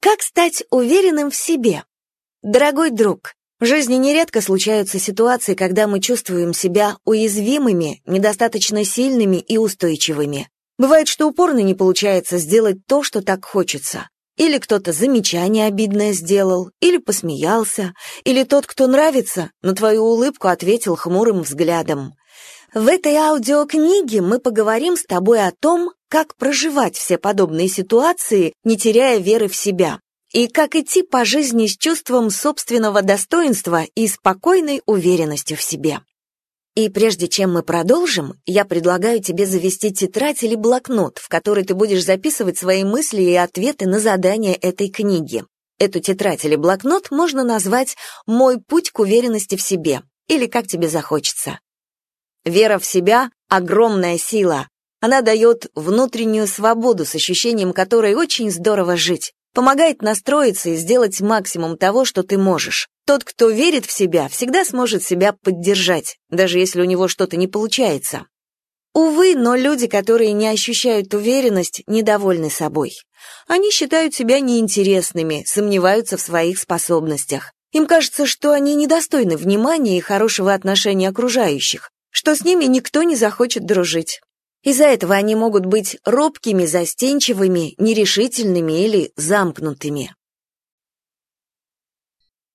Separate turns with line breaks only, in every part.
Как стать уверенным в себе? Дорогой друг, в жизни нередко случаются ситуации, когда мы чувствуем себя уязвимыми, недостаточно сильными и устойчивыми. Бывает, что упорно не получается сделать то, что так хочется. Или кто-то замечание обидное сделал, или посмеялся, или тот, кто нравится, на твою улыбку ответил хмурым взглядом. В этой аудиокниге мы поговорим с тобой о том, как проживать все подобные ситуации, не теряя веры в себя, и как идти по жизни с чувством собственного достоинства и спокойной уверенностью в себе. И прежде чем мы продолжим, я предлагаю тебе завести тетрадь или блокнот, в который ты будешь записывать свои мысли и ответы на задания этой книги. Эту тетрадь или блокнот можно назвать «Мой путь к уверенности в себе» или как тебе захочется. Вера в себя — огромная сила. Она дает внутреннюю свободу, с ощущением которой очень здорово жить помогает настроиться и сделать максимум того, что ты можешь. Тот, кто верит в себя, всегда сможет себя поддержать, даже если у него что-то не получается. Увы, но люди, которые не ощущают уверенность, недовольны собой. Они считают себя неинтересными, сомневаются в своих способностях. Им кажется, что они недостойны внимания и хорошего отношения окружающих, что с ними никто не захочет дружить. Из-за этого они могут быть робкими, застенчивыми, нерешительными или замкнутыми.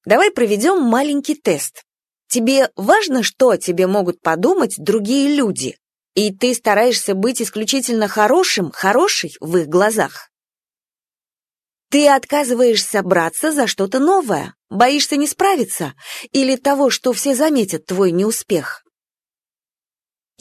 Давай проведем маленький тест. Тебе важно, что о тебе могут подумать другие люди, и ты стараешься быть исключительно хорошим, хорошей в их глазах. Ты отказываешься браться за что-то новое, боишься не справиться или того, что все заметят твой неуспех.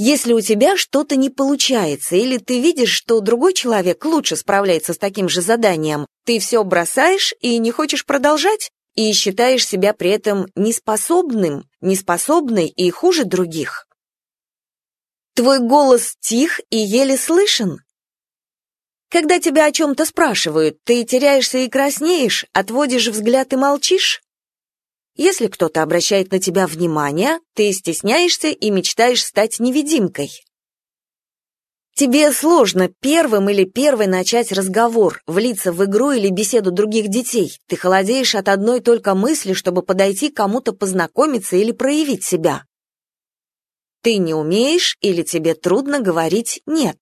Если у тебя что-то не получается, или ты видишь, что другой человек лучше справляется с таким же заданием, ты все бросаешь и не хочешь продолжать, и считаешь себя при этом неспособным, неспособной и хуже других. Твой голос тих и еле слышен. Когда тебя о чем-то спрашивают, ты теряешься и краснеешь, отводишь взгляд и молчишь? Если кто-то обращает на тебя внимание, ты стесняешься и мечтаешь стать невидимкой. Тебе сложно первым или первой начать разговор, влиться в игру или беседу других детей. Ты холодеешь от одной только мысли, чтобы подойти кому-то познакомиться или проявить себя. Ты не умеешь или тебе трудно говорить «нет».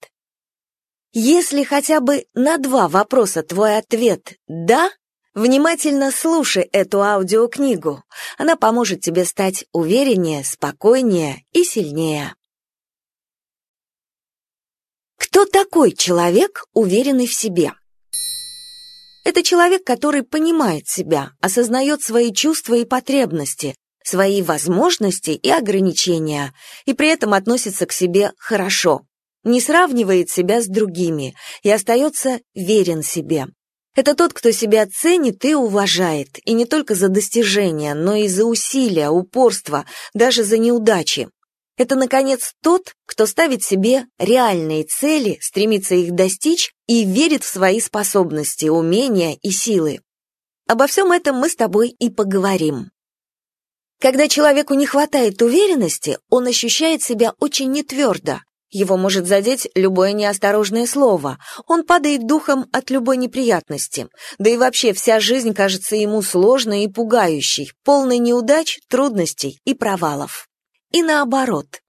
Если хотя бы на два вопроса твой ответ «да», Внимательно слушай эту аудиокнигу. Она поможет тебе стать увереннее, спокойнее и сильнее. Кто такой человек, уверенный в себе? Это человек, который понимает себя, осознает свои чувства и потребности, свои возможности и ограничения, и при этом относится к себе хорошо, не сравнивает себя с другими и остается верен себе. Это тот, кто себя ценит и уважает, и не только за достижения, но и за усилия, упорство, даже за неудачи. Это, наконец, тот, кто ставит себе реальные цели, стремится их достичь и верит в свои способности, умения и силы. Обо всем этом мы с тобой и поговорим. Когда человеку не хватает уверенности, он ощущает себя очень нетвердо, его может задеть любое неосторожное слово. Он падает духом от любой неприятности. Да и вообще вся жизнь кажется ему сложной и пугающей, полной неудач, трудностей и провалов. И наоборот.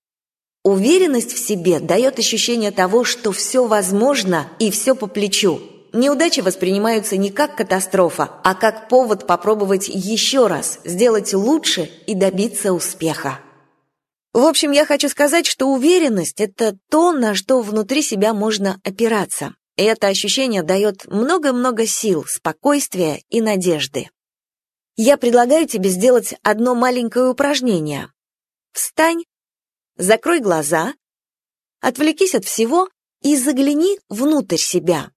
Уверенность в себе дает ощущение того, что все возможно и все по плечу. Неудачи воспринимаются не как катастрофа, а как повод попробовать еще раз, сделать лучше и добиться успеха. В общем, я хочу сказать, что уверенность — это то, на что внутри себя можно опираться. И это ощущение дает много-много сил, спокойствия и надежды. Я предлагаю тебе сделать одно маленькое упражнение. Встань, закрой глаза, отвлекись от всего и загляни внутрь себя.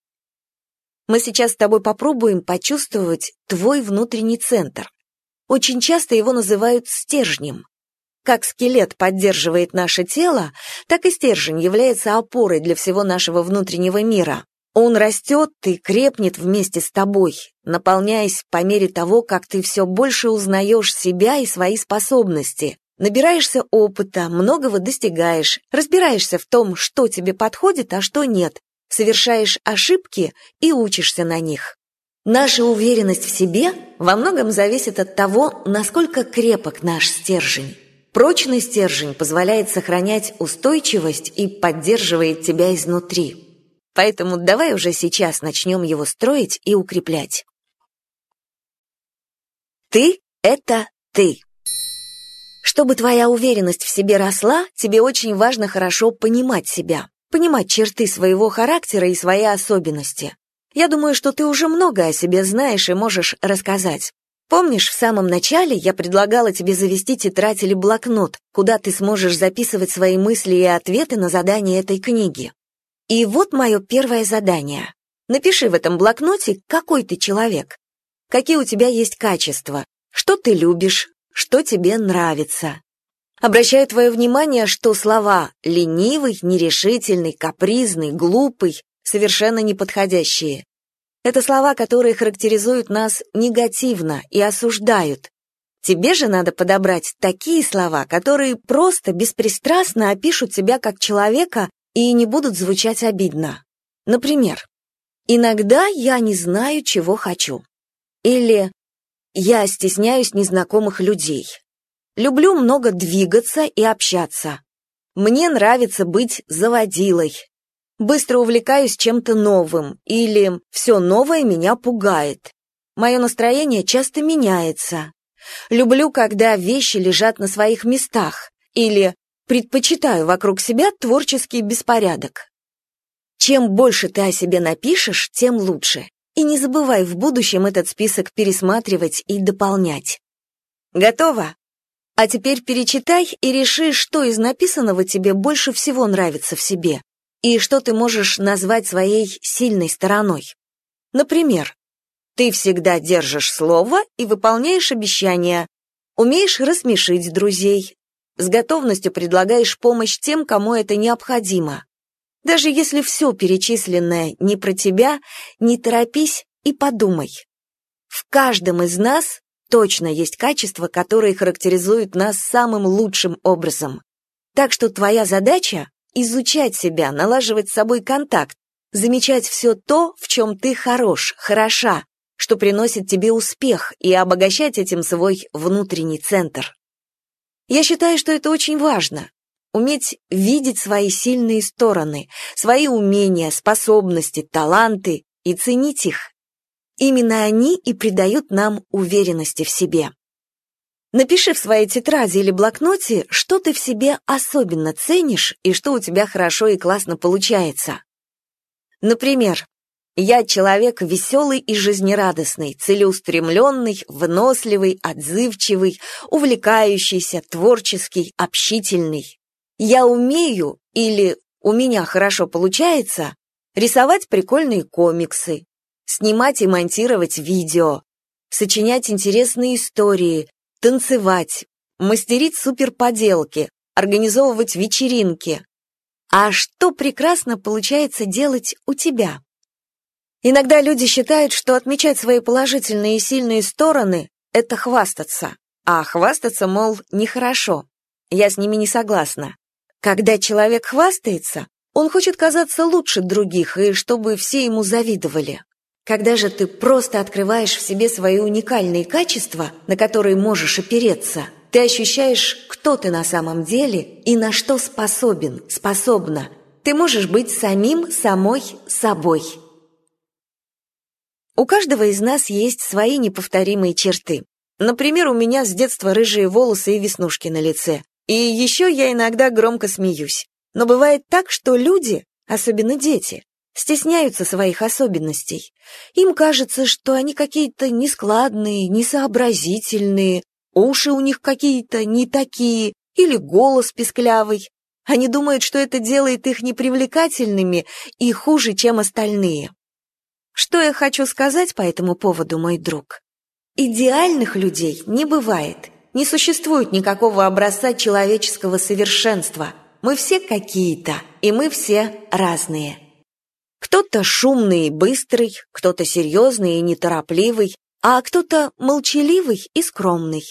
Мы сейчас с тобой попробуем почувствовать твой внутренний центр. Очень часто его называют стержнем. Как скелет поддерживает наше тело, так и стержень является опорой для всего нашего внутреннего мира. Он растет и крепнет вместе с тобой, наполняясь по мере того, как ты все больше узнаешь себя и свои способности, набираешься опыта, многого достигаешь, разбираешься в том, что тебе подходит, а что нет, совершаешь ошибки и учишься на них. Наша уверенность в себе во многом зависит от того, насколько крепок наш стержень. Прочный стержень позволяет сохранять устойчивость и поддерживает тебя изнутри. Поэтому давай уже сейчас начнем его строить и укреплять. Ты — это ты. Чтобы твоя уверенность в себе росла, тебе очень важно хорошо понимать себя, понимать черты своего характера и свои особенности. Я думаю, что ты уже много о себе знаешь и можешь рассказать. Помнишь, в самом начале я предлагала тебе завести тетрадь или блокнот, куда ты сможешь записывать свои мысли и ответы на задания этой книги? И вот мое первое задание. Напиши в этом блокноте, какой ты человек. Какие у тебя есть качества, что ты любишь, что тебе нравится. Обращаю твое внимание, что слова «ленивый», «нерешительный», «капризный», «глупый» совершенно неподходящие. Это слова, которые характеризуют нас негативно и осуждают. Тебе же надо подобрать такие слова, которые просто беспристрастно опишут тебя как человека и не будут звучать обидно. Например, «Иногда я не знаю, чего хочу». Или «Я стесняюсь незнакомых людей». «Люблю много двигаться и общаться». «Мне нравится быть заводилой» быстро увлекаюсь чем-то новым или все новое меня пугает. Мое настроение часто меняется. Люблю, когда вещи лежат на своих местах или предпочитаю вокруг себя творческий беспорядок. Чем больше ты о себе напишешь, тем лучше. И не забывай в будущем этот список пересматривать и дополнять. Готово? А теперь перечитай и реши, что из написанного тебе больше всего нравится в себе и что ты можешь назвать своей сильной стороной. Например, ты всегда держишь слово и выполняешь обещания, умеешь рассмешить друзей, с готовностью предлагаешь помощь тем, кому это необходимо. Даже если все перечисленное не про тебя, не торопись и подумай. В каждом из нас точно есть качества, которые характеризуют нас самым лучшим образом. Так что твоя задача изучать себя, налаживать с собой контакт, замечать все то, в чем ты хорош, хороша, что приносит тебе успех, и обогащать этим свой внутренний центр. Я считаю, что это очень важно. Уметь видеть свои сильные стороны, свои умения, способности, таланты и ценить их. Именно они и придают нам уверенности в себе. Напиши в своей тетради или блокноте, что ты в себе особенно ценишь и что у тебя хорошо и классно получается. Например, я человек веселый и жизнерадостный, целеустремленный, выносливый, отзывчивый, увлекающийся, творческий, общительный. Я умею или у меня хорошо получается рисовать прикольные комиксы, снимать и монтировать видео, сочинять интересные истории, танцевать, мастерить суперподелки, организовывать вечеринки. А что прекрасно получается делать у тебя? Иногда люди считают, что отмечать свои положительные и сильные стороны — это хвастаться, а хвастаться, мол, нехорошо. Я с ними не согласна. Когда человек хвастается, он хочет казаться лучше других и чтобы все ему завидовали. Когда же ты просто открываешь в себе свои уникальные качества, на которые можешь опереться, ты ощущаешь, кто ты на самом деле и на что способен, способна. Ты можешь быть самим, самой, собой. У каждого из нас есть свои неповторимые черты. Например, у меня с детства рыжие волосы и веснушки на лице. И еще я иногда громко смеюсь. Но бывает так, что люди, особенно дети, стесняются своих особенностей. Им кажется, что они какие-то нескладные, несообразительные, уши у них какие-то не такие, или голос песклявый. Они думают, что это делает их непривлекательными и хуже, чем остальные. Что я хочу сказать по этому поводу, мой друг? Идеальных людей не бывает. Не существует никакого образца человеческого совершенства. Мы все какие-то, и мы все разные. Кто-то шумный и быстрый, кто-то серьезный и неторопливый, а кто-то молчаливый и скромный.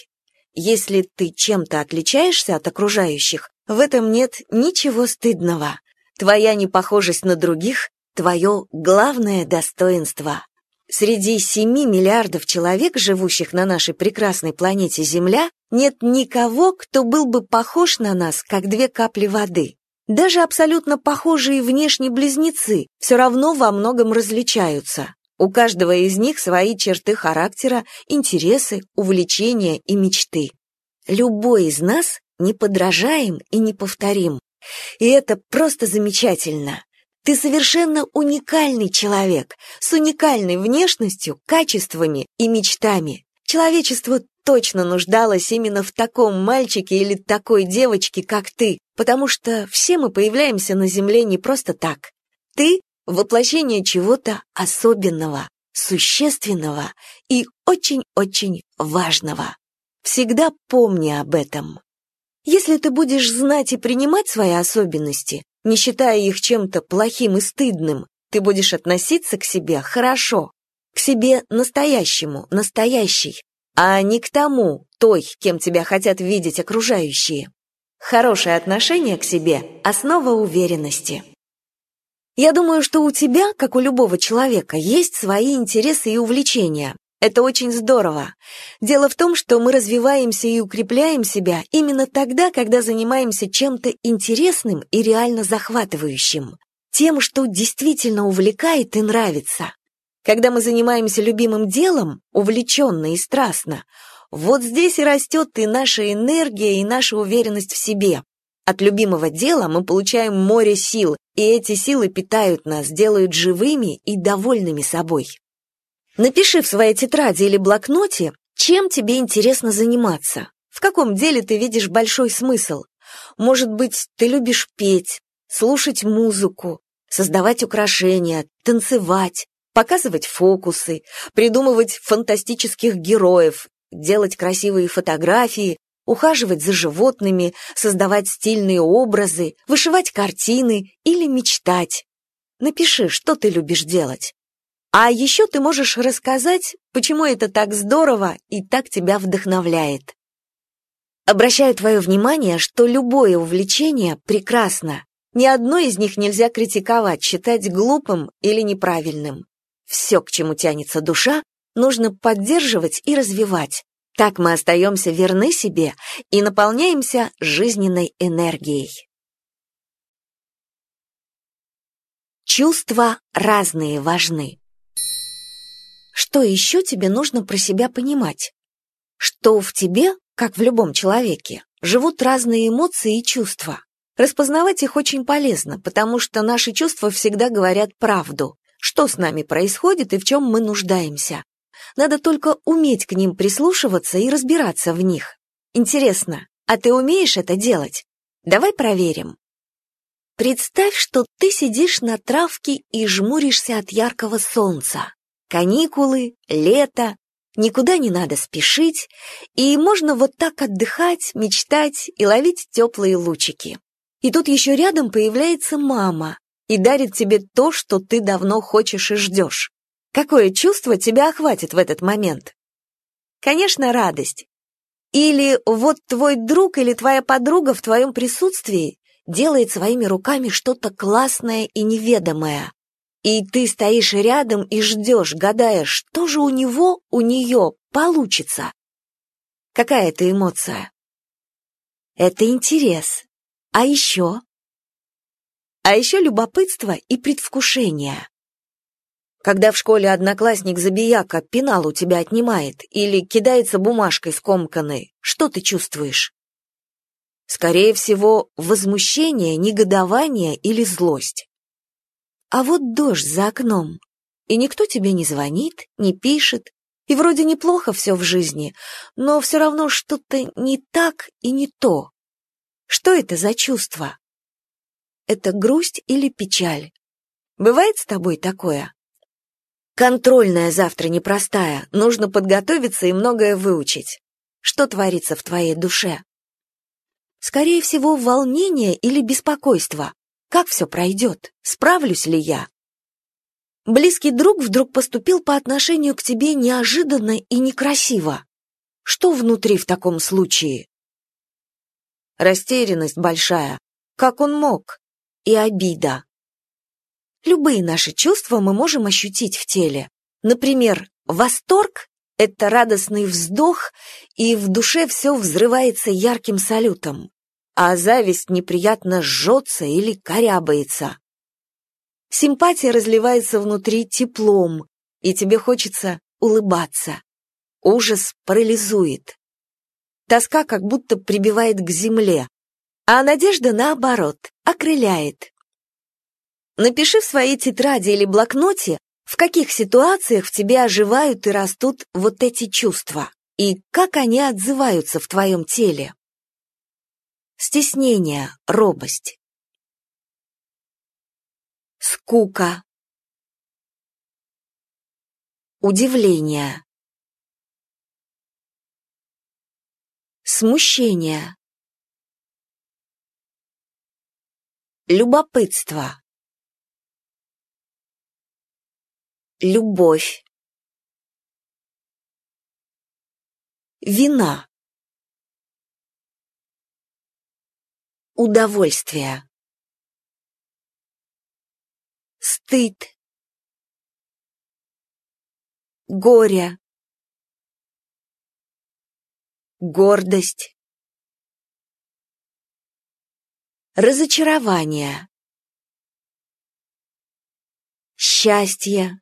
Если ты чем-то отличаешься от окружающих, в этом нет ничего стыдного. Твоя непохожесть на других — твое главное достоинство. Среди 7 миллиардов человек, живущих на нашей прекрасной планете Земля, нет никого, кто был бы похож на нас, как две капли воды. Даже абсолютно похожие внешне близнецы все равно во многом различаются. У каждого из них свои черты характера, интересы, увлечения и мечты. Любой из нас неподражаем и неповторим. И это просто замечательно. Ты совершенно уникальный человек, с уникальной внешностью, качествами и мечтами. Человечество точно нуждалось именно в таком мальчике или такой девочке, как ты, потому что все мы появляемся на Земле не просто так. Ты — воплощение чего-то особенного, существенного и очень-очень важного. Всегда помни об этом. Если ты будешь знать и принимать свои особенности, не считая их чем-то плохим и стыдным, ты будешь относиться к себе хорошо, к себе настоящему, настоящей, а не к тому, той, кем тебя хотят видеть окружающие. Хорошее отношение к себе – основа уверенности. Я думаю, что у тебя, как у любого человека, есть свои интересы и увлечения, это очень здорово. Дело в том, что мы развиваемся и укрепляем себя именно тогда, когда занимаемся чем-то интересным и реально захватывающим. Тем, что действительно увлекает и нравится. Когда мы занимаемся любимым делом, увлеченно и страстно, вот здесь и растет и наша энергия, и наша уверенность в себе. От любимого дела мы получаем море сил, и эти силы питают нас, делают живыми и довольными собой. Напиши в своей тетради или блокноте, чем тебе интересно заниматься, в каком деле ты видишь большой смысл. Может быть, ты любишь петь, слушать музыку, создавать украшения, танцевать, показывать фокусы, придумывать фантастических героев, делать красивые фотографии, ухаживать за животными, создавать стильные образы, вышивать картины или мечтать. Напиши, что ты любишь делать. А еще ты можешь рассказать, почему это так здорово и так тебя вдохновляет. Обращаю твое внимание, что любое увлечение прекрасно. Ни одно из них нельзя критиковать, считать глупым или неправильным. Все, к чему тянется душа, нужно поддерживать и развивать. Так мы остаемся верны себе и наполняемся жизненной энергией. Чувства разные важны. Что еще тебе нужно про себя понимать? Что в тебе, как в любом человеке, живут разные эмоции и чувства. Распознавать их очень полезно, потому что наши чувства всегда говорят правду, что с нами происходит и в чем мы нуждаемся. Надо только уметь к ним прислушиваться и разбираться в них. Интересно, а ты умеешь это делать? Давай проверим. Представь, что ты сидишь на травке и жмуришься от яркого солнца. Каникулы, лето, никуда не надо спешить, и можно вот так отдыхать, мечтать и ловить теплые лучики. И тут еще рядом появляется мама и дарит тебе то, что ты давно хочешь и ждешь. Какое чувство тебя охватит в этот момент? Конечно, радость. Или вот твой друг или твоя подруга в твоем присутствии делает своими руками что-то классное и неведомое, и ты стоишь рядом и ждешь, гадая, что же у него, у нее получится. Какая это эмоция? Это интерес. А еще? А еще любопытство и предвкушение. Когда в школе одноклассник забияка пенал у тебя отнимает или кидается бумажкой скомканной, что ты чувствуешь? Скорее всего, возмущение, негодование или злость. А вот дождь за окном, и никто тебе не звонит, не пишет, и вроде неплохо все в жизни, но все равно что-то не так и не то. Что это за чувство? Это грусть или печаль? Бывает с тобой такое? Контрольная завтра непростая, нужно подготовиться и многое выучить. Что творится в твоей душе? Скорее всего, волнение или беспокойство. Как все пройдет? Справлюсь ли я? Близкий друг вдруг поступил по отношению к тебе неожиданно и некрасиво. Что внутри в таком случае? Растерянность большая. Как он мог? И обида. Любые наши чувства мы можем ощутить в теле. Например, восторг — это радостный вздох, и в душе все взрывается ярким салютом, а зависть неприятно жжется или корябается. Симпатия разливается внутри теплом, и тебе хочется улыбаться. Ужас парализует. Тоска как будто прибивает к земле, а надежда, наоборот, окрыляет. Напиши в своей тетради или блокноте, в каких ситуациях в тебе оживают и растут вот эти чувства, и как они отзываются в твоем теле. Стеснение, робость. Скука. Удивление. Смущение. Любопытство. Любовь. Вина. Удовольствие. Стыд. Горе. Гордость. Разочарование. Счастье.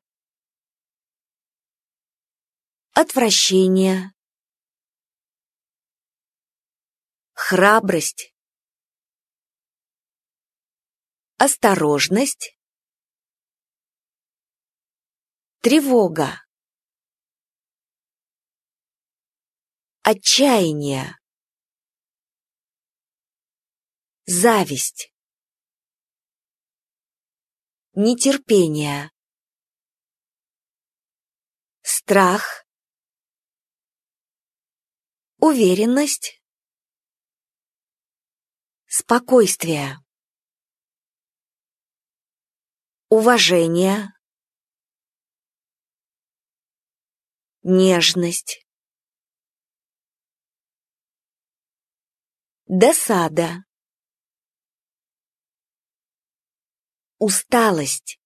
Отвращение. Храбрость. Осторожность. Тревога. Отчаяние. Зависть. Нетерпение. Страх. Уверенность. Спокойствие. Уважение. Нежность. Досада. Усталость.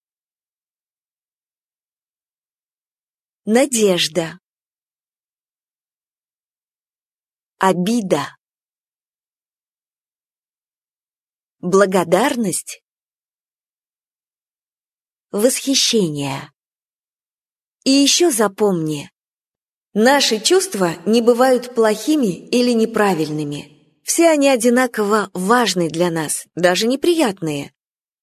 Надежда. Обида. Благодарность. Восхищение. И еще запомни, наши чувства не бывают плохими или неправильными. Все они одинаково важны для нас, даже неприятные.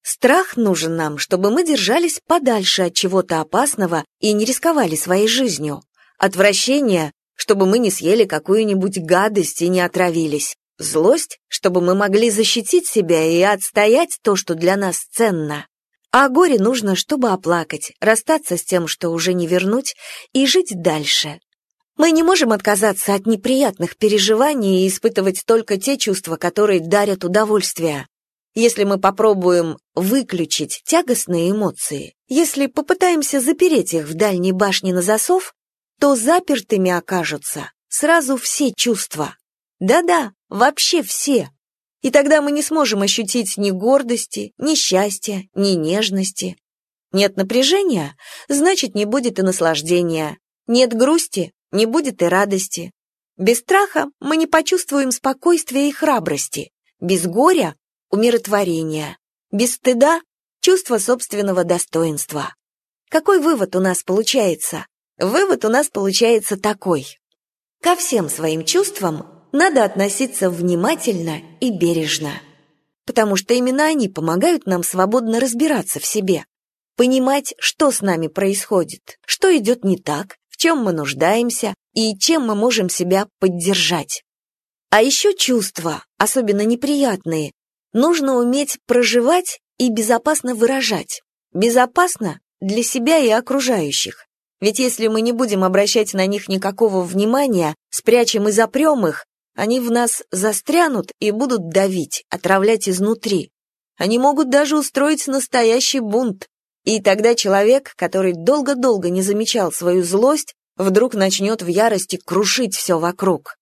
Страх нужен нам, чтобы мы держались подальше от чего-то опасного и не рисковали своей жизнью. Отвращение, чтобы мы не съели какую-нибудь гадость и не отравились. Злость, чтобы мы могли защитить себя и отстоять то, что для нас ценно. А горе нужно, чтобы оплакать, расстаться с тем, что уже не вернуть, и жить дальше, мы не можем отказаться от неприятных переживаний и испытывать только те чувства, которые дарят удовольствие. Если мы попробуем выключить тягостные эмоции, если попытаемся запереть их в дальней башне на засов, то запертыми окажутся сразу все чувства. Да-да, вообще все. И тогда мы не сможем ощутить ни гордости, ни счастья, ни нежности. Нет напряжения, значит, не будет и наслаждения. Нет грусти, не будет и радости. Без страха мы не почувствуем спокойствия и храбрости, без горя — умиротворения, без стыда — чувства собственного достоинства. Какой вывод у нас получается? Вывод у нас получается такой. Ко всем своим чувствам надо относиться внимательно и бережно, потому что именно они помогают нам свободно разбираться в себе, понимать, что с нами происходит, что идет не так, чем мы нуждаемся и чем мы можем себя поддержать. А еще чувства, особенно неприятные, нужно уметь проживать и безопасно выражать. Безопасно для себя и окружающих. Ведь если мы не будем обращать на них никакого внимания, спрячем и запрем их, они в нас застрянут и будут давить, отравлять изнутри. Они могут даже устроить настоящий бунт, и тогда человек, который долго-долго не замечал свою злость, вдруг начнет в ярости крушить все вокруг.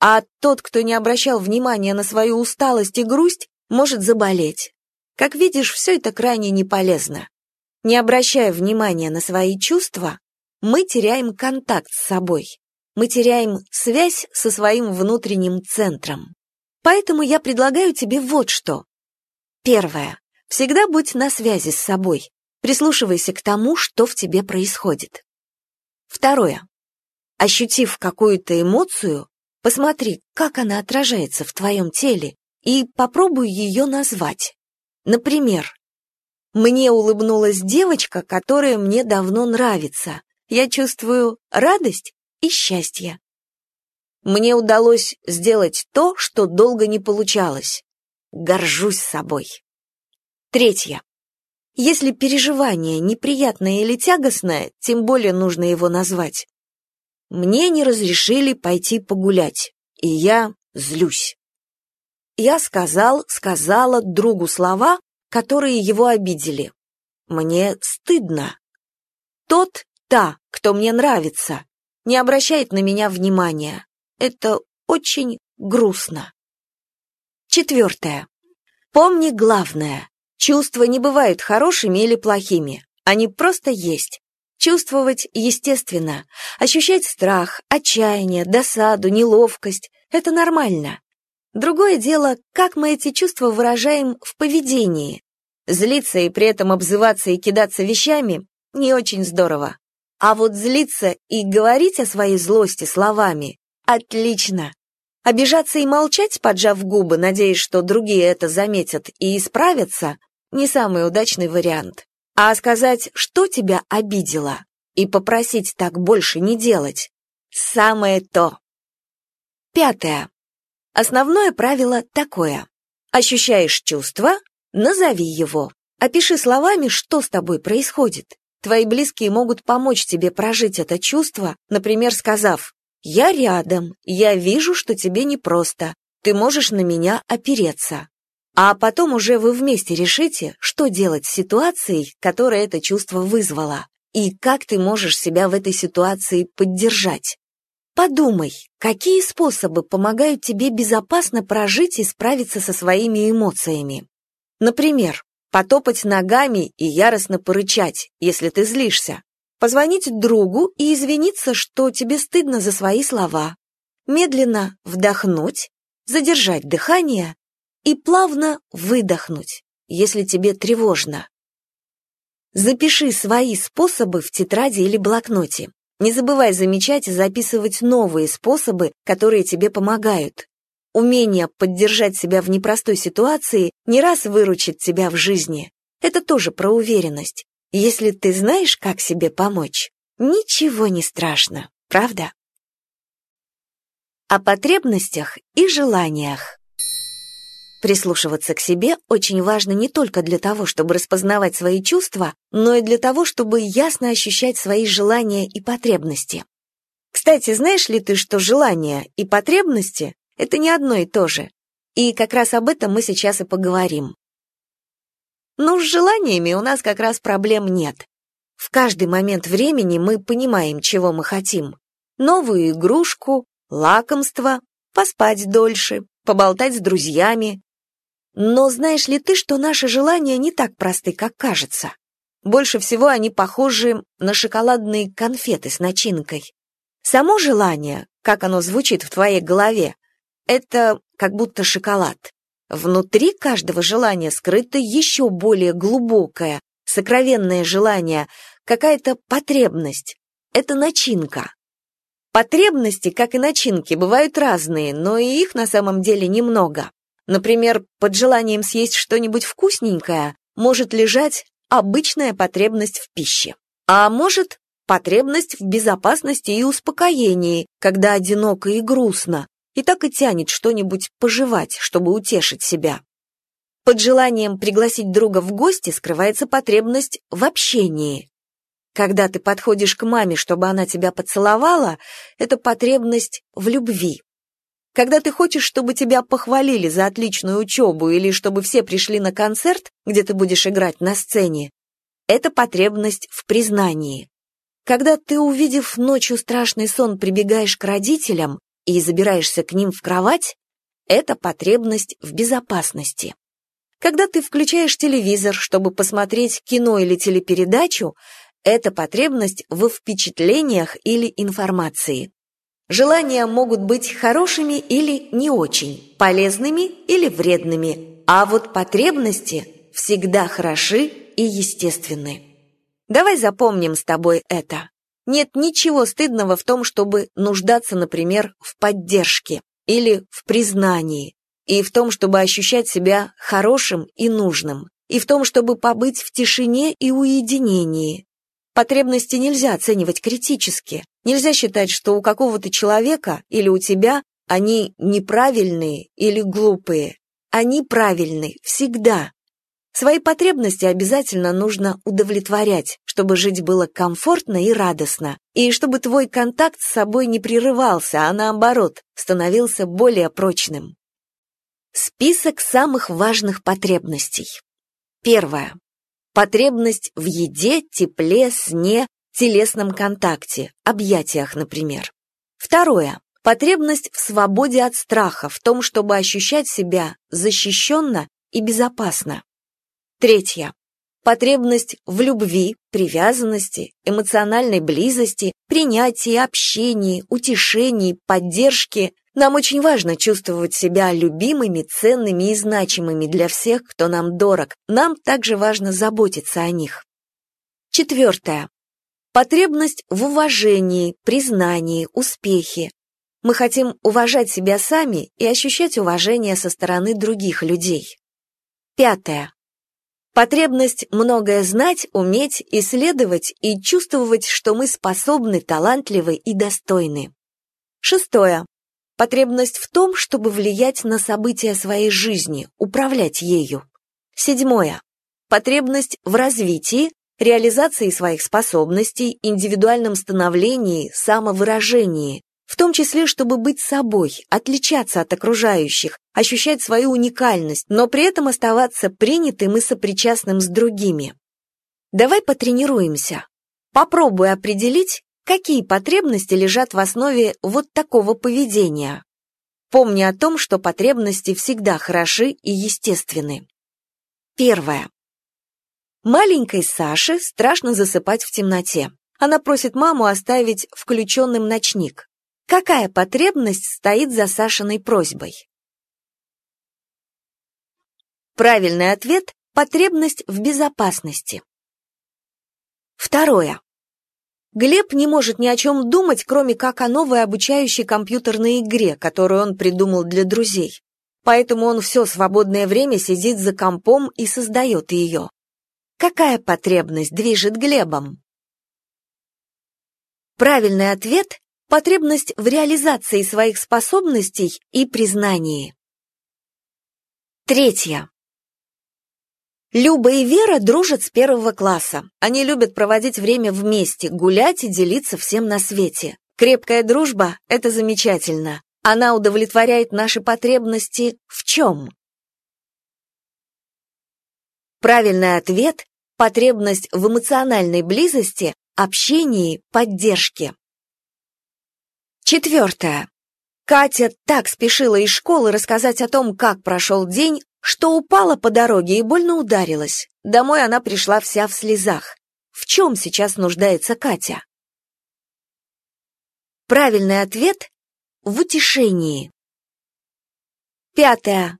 А тот, кто не обращал внимания на свою усталость и грусть, может заболеть. Как видишь, все это крайне неполезно. Не обращая внимания на свои чувства, мы теряем контакт с собой. Мы теряем связь со своим внутренним центром. Поэтому я предлагаю тебе вот что. Первое. Всегда будь на связи с собой. Прислушивайся к тому, что в тебе происходит. Второе. Ощутив какую-то эмоцию, посмотри, как она отражается в твоем теле, и попробуй ее назвать. Например, «Мне улыбнулась девочка, которая мне давно нравится. Я чувствую радость и счастье». «Мне удалось сделать то, что долго не получалось. Горжусь собой». Третье. Если переживание неприятное или тягостное, тем более нужно его назвать. Мне не разрешили пойти погулять, и я злюсь. Я сказал, сказала другу слова, которые его обидели. Мне стыдно. Тот, та, кто мне нравится, не обращает на меня внимания. Это очень грустно. Четвертое. Помни главное. Чувства не бывают хорошими или плохими, они просто есть. Чувствовать естественно, ощущать страх, отчаяние, досаду, неловкость – это нормально. Другое дело, как мы эти чувства выражаем в поведении. Злиться и при этом обзываться и кидаться вещами – не очень здорово. А вот злиться и говорить о своей злости словами – отлично. Обижаться и молчать, поджав губы, надеясь, что другие это заметят и исправятся, не самый удачный вариант. А сказать, что тебя обидело, и попросить так больше не делать – самое то. Пятое. Основное правило такое. Ощущаешь чувство – назови его. Опиши словами, что с тобой происходит. Твои близкие могут помочь тебе прожить это чувство, например, сказав «Я рядом, я вижу, что тебе непросто, ты можешь на меня опереться». А потом уже вы вместе решите, что делать с ситуацией, которая это чувство вызвала, и как ты можешь себя в этой ситуации поддержать. Подумай, какие способы помогают тебе безопасно прожить и справиться со своими эмоциями. Например, потопать ногами и яростно порычать, если ты злишься. Позвонить другу и извиниться, что тебе стыдно за свои слова. Медленно вдохнуть, задержать дыхание и плавно выдохнуть, если тебе тревожно. Запиши свои способы в тетради или блокноте. Не забывай замечать и записывать новые способы, которые тебе помогают. Умение поддержать себя в непростой ситуации не раз выручит тебя в жизни. Это тоже про уверенность. Если ты знаешь, как себе помочь, ничего не страшно, правда? О потребностях и желаниях. Прислушиваться к себе очень важно не только для того, чтобы распознавать свои чувства, но и для того, чтобы ясно ощущать свои желания и потребности. Кстати, знаешь ли ты, что желания и потребности — это не одно и то же? И как раз об этом мы сейчас и поговорим. Ну, с желаниями у нас как раз проблем нет. В каждый момент времени мы понимаем, чего мы хотим. Новую игрушку, лакомство, поспать дольше, поболтать с друзьями, но знаешь ли ты, что наши желания не так просты, как кажется? Больше всего они похожи на шоколадные конфеты с начинкой. Само желание, как оно звучит в твоей голове, это как будто шоколад. Внутри каждого желания скрыто еще более глубокое, сокровенное желание, какая-то потребность. Это начинка. Потребности, как и начинки, бывают разные, но и их на самом деле немного. Например, под желанием съесть что-нибудь вкусненькое может лежать обычная потребность в пище. А может, потребность в безопасности и успокоении, когда одиноко и грустно, и так и тянет что-нибудь пожевать, чтобы утешить себя. Под желанием пригласить друга в гости скрывается потребность в общении. Когда ты подходишь к маме, чтобы она тебя поцеловала, это потребность в любви. Когда ты хочешь, чтобы тебя похвалили за отличную учебу или чтобы все пришли на концерт, где ты будешь играть на сцене, это потребность в признании. Когда ты, увидев ночью страшный сон, прибегаешь к родителям и забираешься к ним в кровать, это потребность в безопасности. Когда ты включаешь телевизор, чтобы посмотреть кино или телепередачу, это потребность во впечатлениях или информации. Желания могут быть хорошими или не очень, полезными или вредными, а вот потребности всегда хороши и естественны. Давай запомним с тобой это. Нет ничего стыдного в том, чтобы нуждаться, например, в поддержке или в признании, и в том, чтобы ощущать себя хорошим и нужным, и в том, чтобы побыть в тишине и уединении, Потребности нельзя оценивать критически. Нельзя считать, что у какого-то человека или у тебя они неправильные или глупые. Они правильны всегда. Свои потребности обязательно нужно удовлетворять, чтобы жить было комфортно и радостно, и чтобы твой контакт с собой не прерывался, а наоборот, становился более прочным. Список самых важных потребностей. Первое. Потребность в еде, тепле, сне, телесном контакте, объятиях, например. Второе. Потребность в свободе от страха, в том, чтобы ощущать себя защищенно и безопасно. Третье. Потребность в любви, привязанности, эмоциональной близости, принятии, общении, утешении, поддержке, нам очень важно чувствовать себя любимыми, ценными и значимыми для всех, кто нам дорог. Нам также важно заботиться о них. Четвертое. Потребность в уважении, признании, успехе. Мы хотим уважать себя сами и ощущать уважение со стороны других людей. Пятое. Потребность многое знать, уметь, исследовать и чувствовать, что мы способны, талантливы и достойны. Шестое. Потребность в том, чтобы влиять на события своей жизни, управлять ею. Седьмое. Потребность в развитии, реализации своих способностей, индивидуальном становлении, самовыражении, в том числе, чтобы быть собой, отличаться от окружающих, ощущать свою уникальность, но при этом оставаться принятым и сопричастным с другими. Давай потренируемся. Попробуй определить, Какие потребности лежат в основе вот такого поведения? Помни о том, что потребности всегда хороши и естественны. Первое. Маленькой Саше страшно засыпать в темноте. Она просит маму оставить включенным ночник. Какая потребность стоит за Сашиной просьбой? Правильный ответ – потребность в безопасности. Второе. Глеб не может ни о чем думать, кроме как о новой обучающей компьютерной игре, которую он придумал для друзей. Поэтому он все свободное время сидит за компом и создает ее. Какая потребность движет Глебом? Правильный ответ – потребность в реализации своих способностей и признании. Третье. Люба и Вера дружат с первого класса. Они любят проводить время вместе, гулять и делиться всем на свете. Крепкая дружба — это замечательно. Она удовлетворяет наши потребности в чем? Правильный ответ — потребность в эмоциональной близости, общении, поддержке. Четвертое. Катя так спешила из школы рассказать о том, как прошел день, что упала по дороге и больно ударилась. Домой она пришла вся в слезах. В чем сейчас нуждается Катя? Правильный ответ — в утешении. Пятое.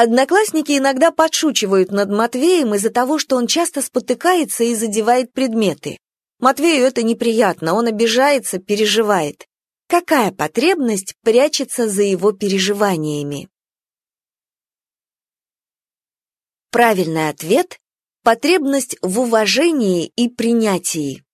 Одноклассники иногда подшучивают над Матвеем из-за того, что он часто спотыкается и задевает предметы. Матвею это неприятно, он обижается, переживает. Какая потребность прячется за его переживаниями? Правильный ответ – потребность в уважении и принятии.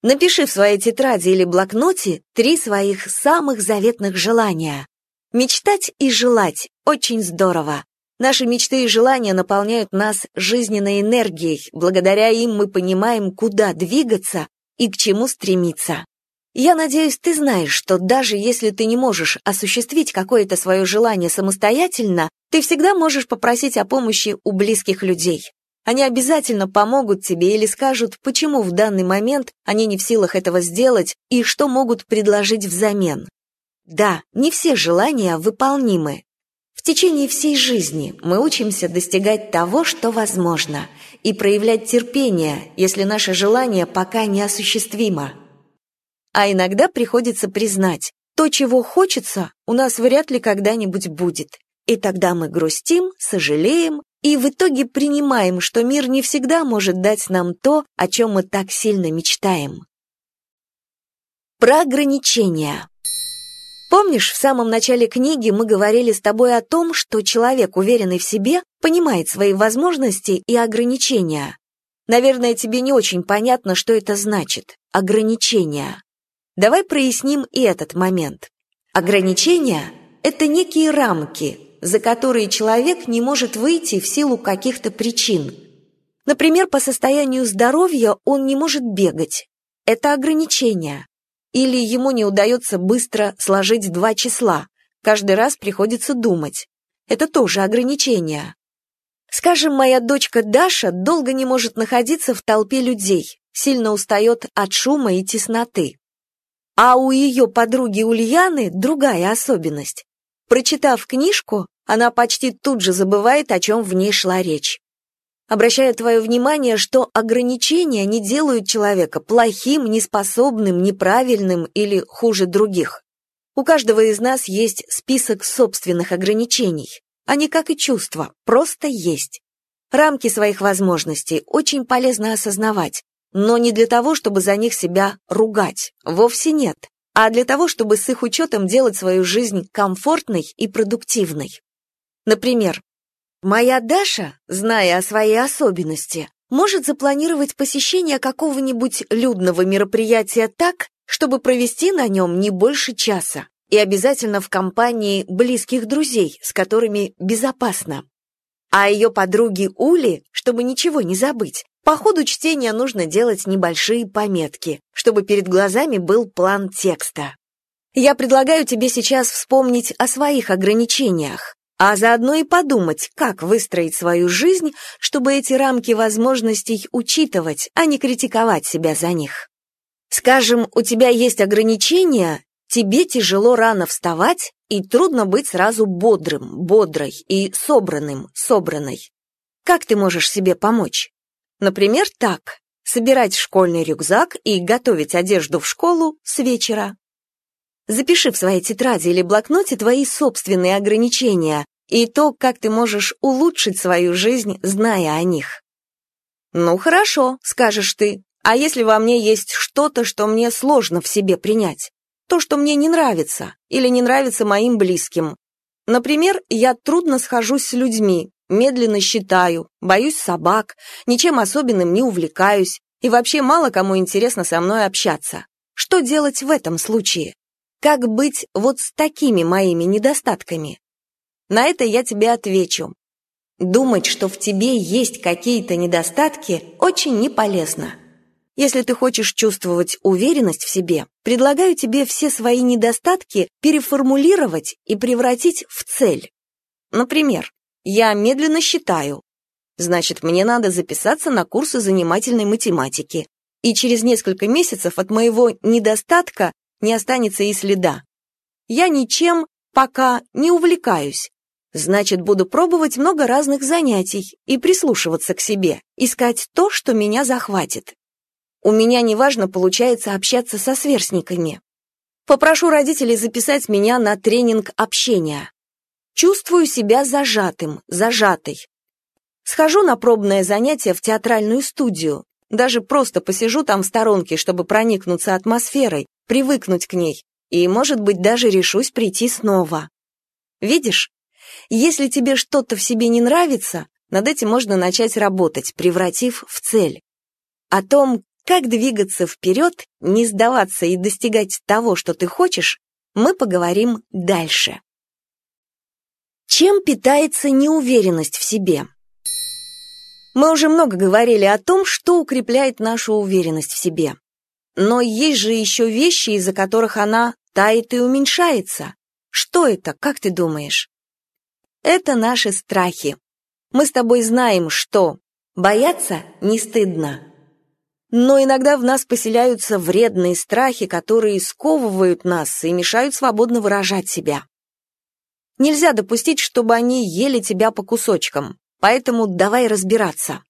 Напиши в своей тетради или блокноте три своих самых заветных желания. Мечтать и желать – очень здорово. Наши мечты и желания наполняют нас жизненной энергией, благодаря им мы понимаем, куда двигаться и к чему стремиться. Я надеюсь, ты знаешь, что даже если ты не можешь осуществить какое-то свое желание самостоятельно, ты всегда можешь попросить о помощи у близких людей. Они обязательно помогут тебе или скажут, почему в данный момент они не в силах этого сделать и что могут предложить взамен. Да, не все желания выполнимы. В течение всей жизни мы учимся достигать того, что возможно, и проявлять терпение, если наше желание пока не осуществимо. А иногда приходится признать, то, чего хочется, у нас вряд ли когда-нибудь будет. И тогда мы грустим, сожалеем и в итоге принимаем, что мир не всегда может дать нам то, о чем мы так сильно мечтаем. Про ограничения. Помнишь, в самом начале книги мы говорили с тобой о том, что человек, уверенный в себе, понимает свои возможности и ограничения. Наверное, тебе не очень понятно, что это значит – ограничения. Давай проясним и этот момент. Ограничения – это некие рамки, за которые человек не может выйти в силу каких-то причин. Например, по состоянию здоровья он не может бегать. Это ограничение. Или ему не удается быстро сложить два числа. Каждый раз приходится думать. Это тоже ограничение. Скажем, моя дочка Даша долго не может находиться в толпе людей, сильно устает от шума и тесноты. А у ее подруги Ульяны другая особенность. Прочитав книжку, она почти тут же забывает, о чем в ней шла речь. Обращаю твое внимание, что ограничения не делают человека плохим, неспособным, неправильным или хуже других. У каждого из нас есть список собственных ограничений. Они, как и чувства, просто есть. Рамки своих возможностей очень полезно осознавать, но не для того, чтобы за них себя ругать, вовсе нет, а для того, чтобы с их учетом делать свою жизнь комфортной и продуктивной. Например, моя Даша, зная о своей особенности, может запланировать посещение какого-нибудь людного мероприятия так, чтобы провести на нем не больше часа, и обязательно в компании близких друзей, с которыми безопасно. А ее подруге Ули, чтобы ничего не забыть, по ходу чтения нужно делать небольшие пометки, чтобы перед глазами был план текста. Я предлагаю тебе сейчас вспомнить о своих ограничениях, а заодно и подумать, как выстроить свою жизнь, чтобы эти рамки возможностей учитывать, а не критиковать себя за них. Скажем, у тебя есть ограничения, тебе тяжело рано вставать и трудно быть сразу бодрым, бодрой и собранным, собранной. Как ты можешь себе помочь? Например, так. Собирать школьный рюкзак и готовить одежду в школу с вечера. Запиши в своей тетради или блокноте твои собственные ограничения и то, как ты можешь улучшить свою жизнь, зная о них. «Ну хорошо», — скажешь ты, «а если во мне есть что-то, что мне сложно в себе принять? То, что мне не нравится или не нравится моим близким? Например, я трудно схожусь с людьми, медленно считаю, боюсь собак, ничем особенным не увлекаюсь и вообще мало кому интересно со мной общаться. Что делать в этом случае? Как быть вот с такими моими недостатками? На это я тебе отвечу. Думать, что в тебе есть какие-то недостатки, очень не полезно. Если ты хочешь чувствовать уверенность в себе, предлагаю тебе все свои недостатки переформулировать и превратить в цель. Например, я медленно считаю. Значит, мне надо записаться на курсы занимательной математики. И через несколько месяцев от моего недостатка не останется и следа. Я ничем пока не увлекаюсь. Значит, буду пробовать много разных занятий и прислушиваться к себе, искать то, что меня захватит. У меня неважно получается общаться со сверстниками. Попрошу родителей записать меня на тренинг общения. Чувствую себя зажатым, зажатой. Схожу на пробное занятие в театральную студию. Даже просто посижу там в сторонке, чтобы проникнуться атмосферой, привыкнуть к ней. И, может быть, даже решусь прийти снова. Видишь? Если тебе что-то в себе не нравится, над этим можно начать работать, превратив в цель. О том, как двигаться вперед, не сдаваться и достигать того, что ты хочешь, мы поговорим дальше. Чем питается неуверенность в себе? Мы уже много говорили о том, что укрепляет нашу уверенность в себе. Но есть же еще вещи, из-за которых она тает и уменьшается. Что это, как ты думаешь? Это наши страхи. Мы с тобой знаем, что бояться не стыдно. Но иногда в нас поселяются вредные страхи, которые сковывают нас и мешают свободно выражать себя. Нельзя допустить, чтобы они ели тебя по кусочкам. Поэтому давай разбираться.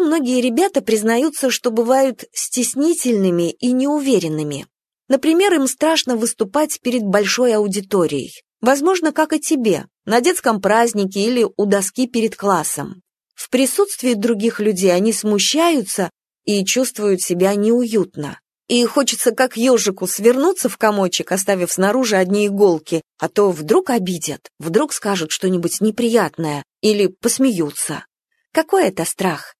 Многие ребята признаются, что бывают стеснительными и неуверенными. Например, им страшно выступать перед большой аудиторией. Возможно, как и тебе, на детском празднике или у доски перед классом. В присутствии других людей они смущаются и чувствуют себя неуютно. И хочется как ежику свернуться в комочек, оставив снаружи одни иголки, а то вдруг обидят, вдруг скажут что-нибудь неприятное или посмеются. Какой это страх?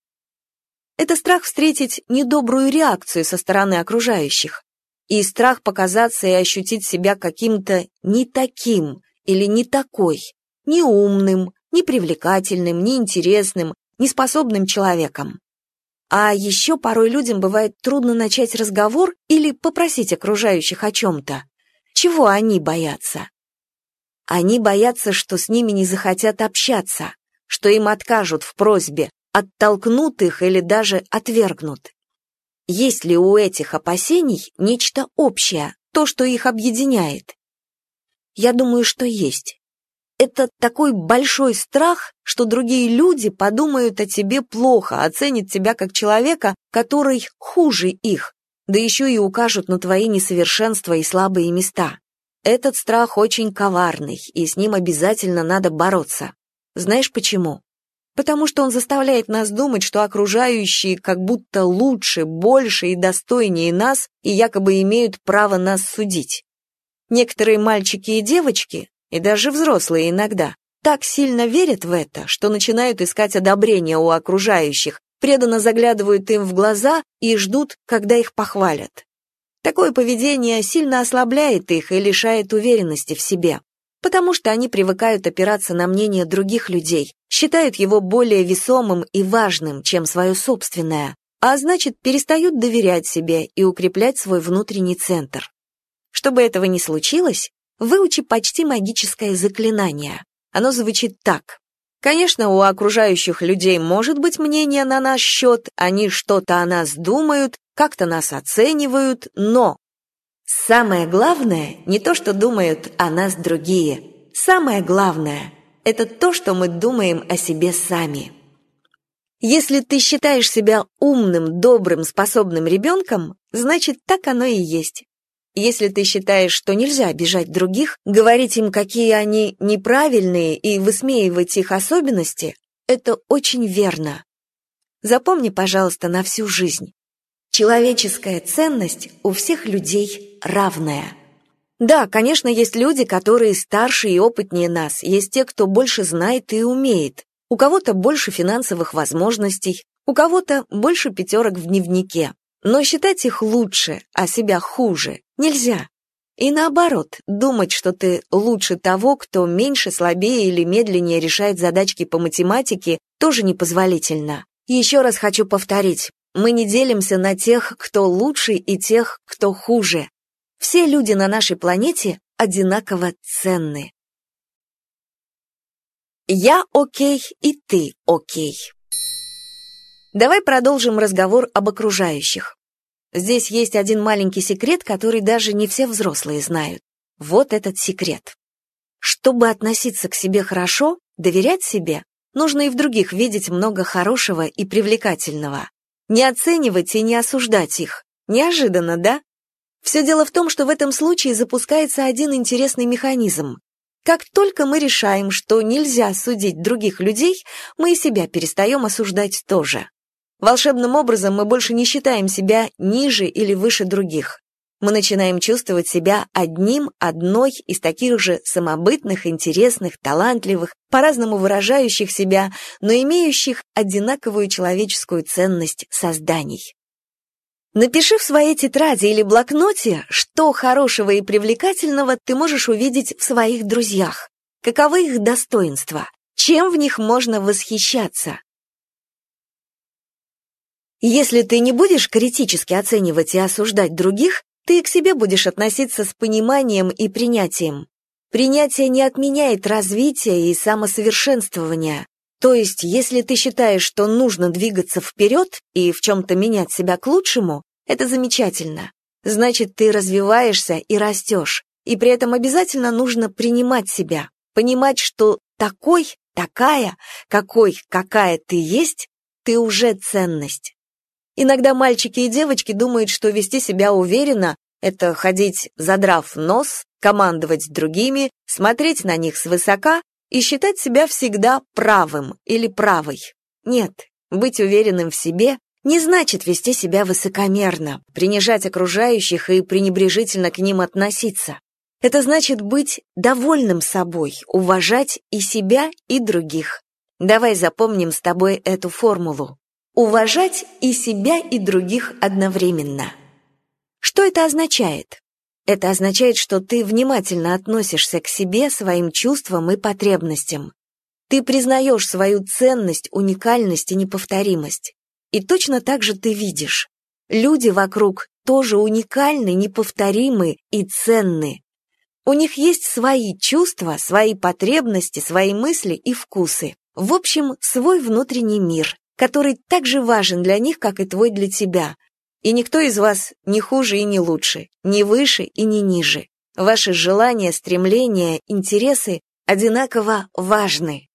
Это страх встретить недобрую реакцию со стороны окружающих. И страх показаться и ощутить себя каким-то не таким или не такой, не умным, не привлекательным, не интересным, неспособным человеком. А еще порой людям бывает трудно начать разговор или попросить окружающих о чем-то. Чего они боятся? Они боятся, что с ними не захотят общаться, что им откажут в просьбе, оттолкнут их или даже отвергнут. Есть ли у этих опасений нечто общее, то, что их объединяет? Я думаю, что есть. Это такой большой страх, что другие люди подумают о тебе плохо, оценят тебя как человека, который хуже их, да еще и укажут на твои несовершенства и слабые места. Этот страх очень коварный, и с ним обязательно надо бороться. Знаешь почему? Потому что он заставляет нас думать, что окружающие как будто лучше, больше и достойнее нас и якобы имеют право нас судить. Некоторые мальчики и девочки, и даже взрослые иногда, так сильно верят в это, что начинают искать одобрения у окружающих, преданно заглядывают им в глаза и ждут, когда их похвалят. Такое поведение сильно ослабляет их и лишает уверенности в себе потому что они привыкают опираться на мнение других людей, считают его более весомым и важным, чем свое собственное, а значит, перестают доверять себе и укреплять свой внутренний центр. Чтобы этого не случилось, выучи почти магическое заклинание. Оно звучит так. Конечно, у окружающих людей может быть мнение на наш счет, они что-то о нас думают, как-то нас оценивают, но Самое главное не то, что думают о нас другие. Самое главное – это то, что мы думаем о себе сами. Если ты считаешь себя умным, добрым, способным ребенком, значит, так оно и есть. Если ты считаешь, что нельзя обижать других, говорить им, какие они неправильные и высмеивать их особенности, это очень верно. Запомни, пожалуйста, на всю жизнь. Человеческая ценность у всех людей равная. Да, конечно, есть люди, которые старше и опытнее нас, есть те, кто больше знает и умеет. У кого-то больше финансовых возможностей, у кого-то больше пятерок в дневнике. Но считать их лучше, а себя хуже, нельзя. И наоборот, думать, что ты лучше того, кто меньше, слабее или медленнее решает задачки по математике, тоже непозволительно. Еще раз хочу повторить, мы не делимся на тех, кто лучше, и тех, кто хуже. Все люди на нашей планете одинаково ценны. Я окей, и ты окей. Давай продолжим разговор об окружающих. Здесь есть один маленький секрет, который даже не все взрослые знают. Вот этот секрет. Чтобы относиться к себе хорошо, доверять себе, нужно и в других видеть много хорошего и привлекательного. Не оценивать и не осуждать их. Неожиданно, да? Все дело в том, что в этом случае запускается один интересный механизм. Как только мы решаем, что нельзя судить других людей, мы и себя перестаем осуждать тоже. Волшебным образом мы больше не считаем себя ниже или выше других мы начинаем чувствовать себя одним, одной из таких же самобытных, интересных, талантливых, по-разному выражающих себя, но имеющих одинаковую человеческую ценность созданий. Напиши в своей тетради или блокноте, что хорошего и привлекательного ты можешь увидеть в своих друзьях, каковы их достоинства, чем в них можно восхищаться. Если ты не будешь критически оценивать и осуждать других, ты к себе будешь относиться с пониманием и принятием. Принятие не отменяет развития и самосовершенствования. То есть, если ты считаешь, что нужно двигаться вперед и в чем-то менять себя к лучшему, это замечательно. Значит, ты развиваешься и растешь, и при этом обязательно нужно принимать себя, Понимать, что такой, такая, какой, какая ты есть, ты уже ценность. Иногда мальчики и девочки думают, что вести себя уверенно — это ходить, задрав нос, командовать другими, смотреть на них свысока и считать себя всегда правым или правой. Нет, быть уверенным в себе не значит вести себя высокомерно, принижать окружающих и пренебрежительно к ним относиться. Это значит быть довольным собой, уважать и себя, и других. Давай запомним с тобой эту формулу. Уважать и себя, и других одновременно. Что это означает? Это означает, что ты внимательно относишься к себе, своим чувствам и потребностям. Ты признаешь свою ценность, уникальность и неповторимость. И точно так же ты видишь. Люди вокруг тоже уникальны, неповторимы и ценны. У них есть свои чувства, свои потребности, свои мысли и вкусы. В общем, свой внутренний мир, который так же важен для них, как и твой для тебя. И никто из вас не хуже и не лучше, не выше и не ниже. Ваши желания, стремления, интересы одинаково важны.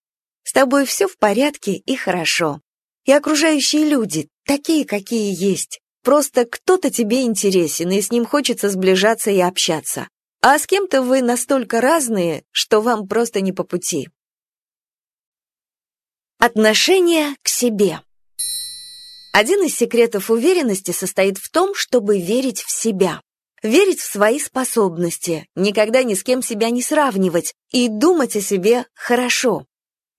С тобой все в порядке и хорошо. И окружающие люди, такие, какие есть. Просто кто-то тебе интересен, и с ним хочется сближаться и общаться. А с кем-то вы настолько разные, что вам просто не по пути. Отношение к себе. Один из секретов уверенности состоит в том, чтобы верить в себя. Верить в свои способности, никогда ни с кем себя не сравнивать и думать о себе хорошо.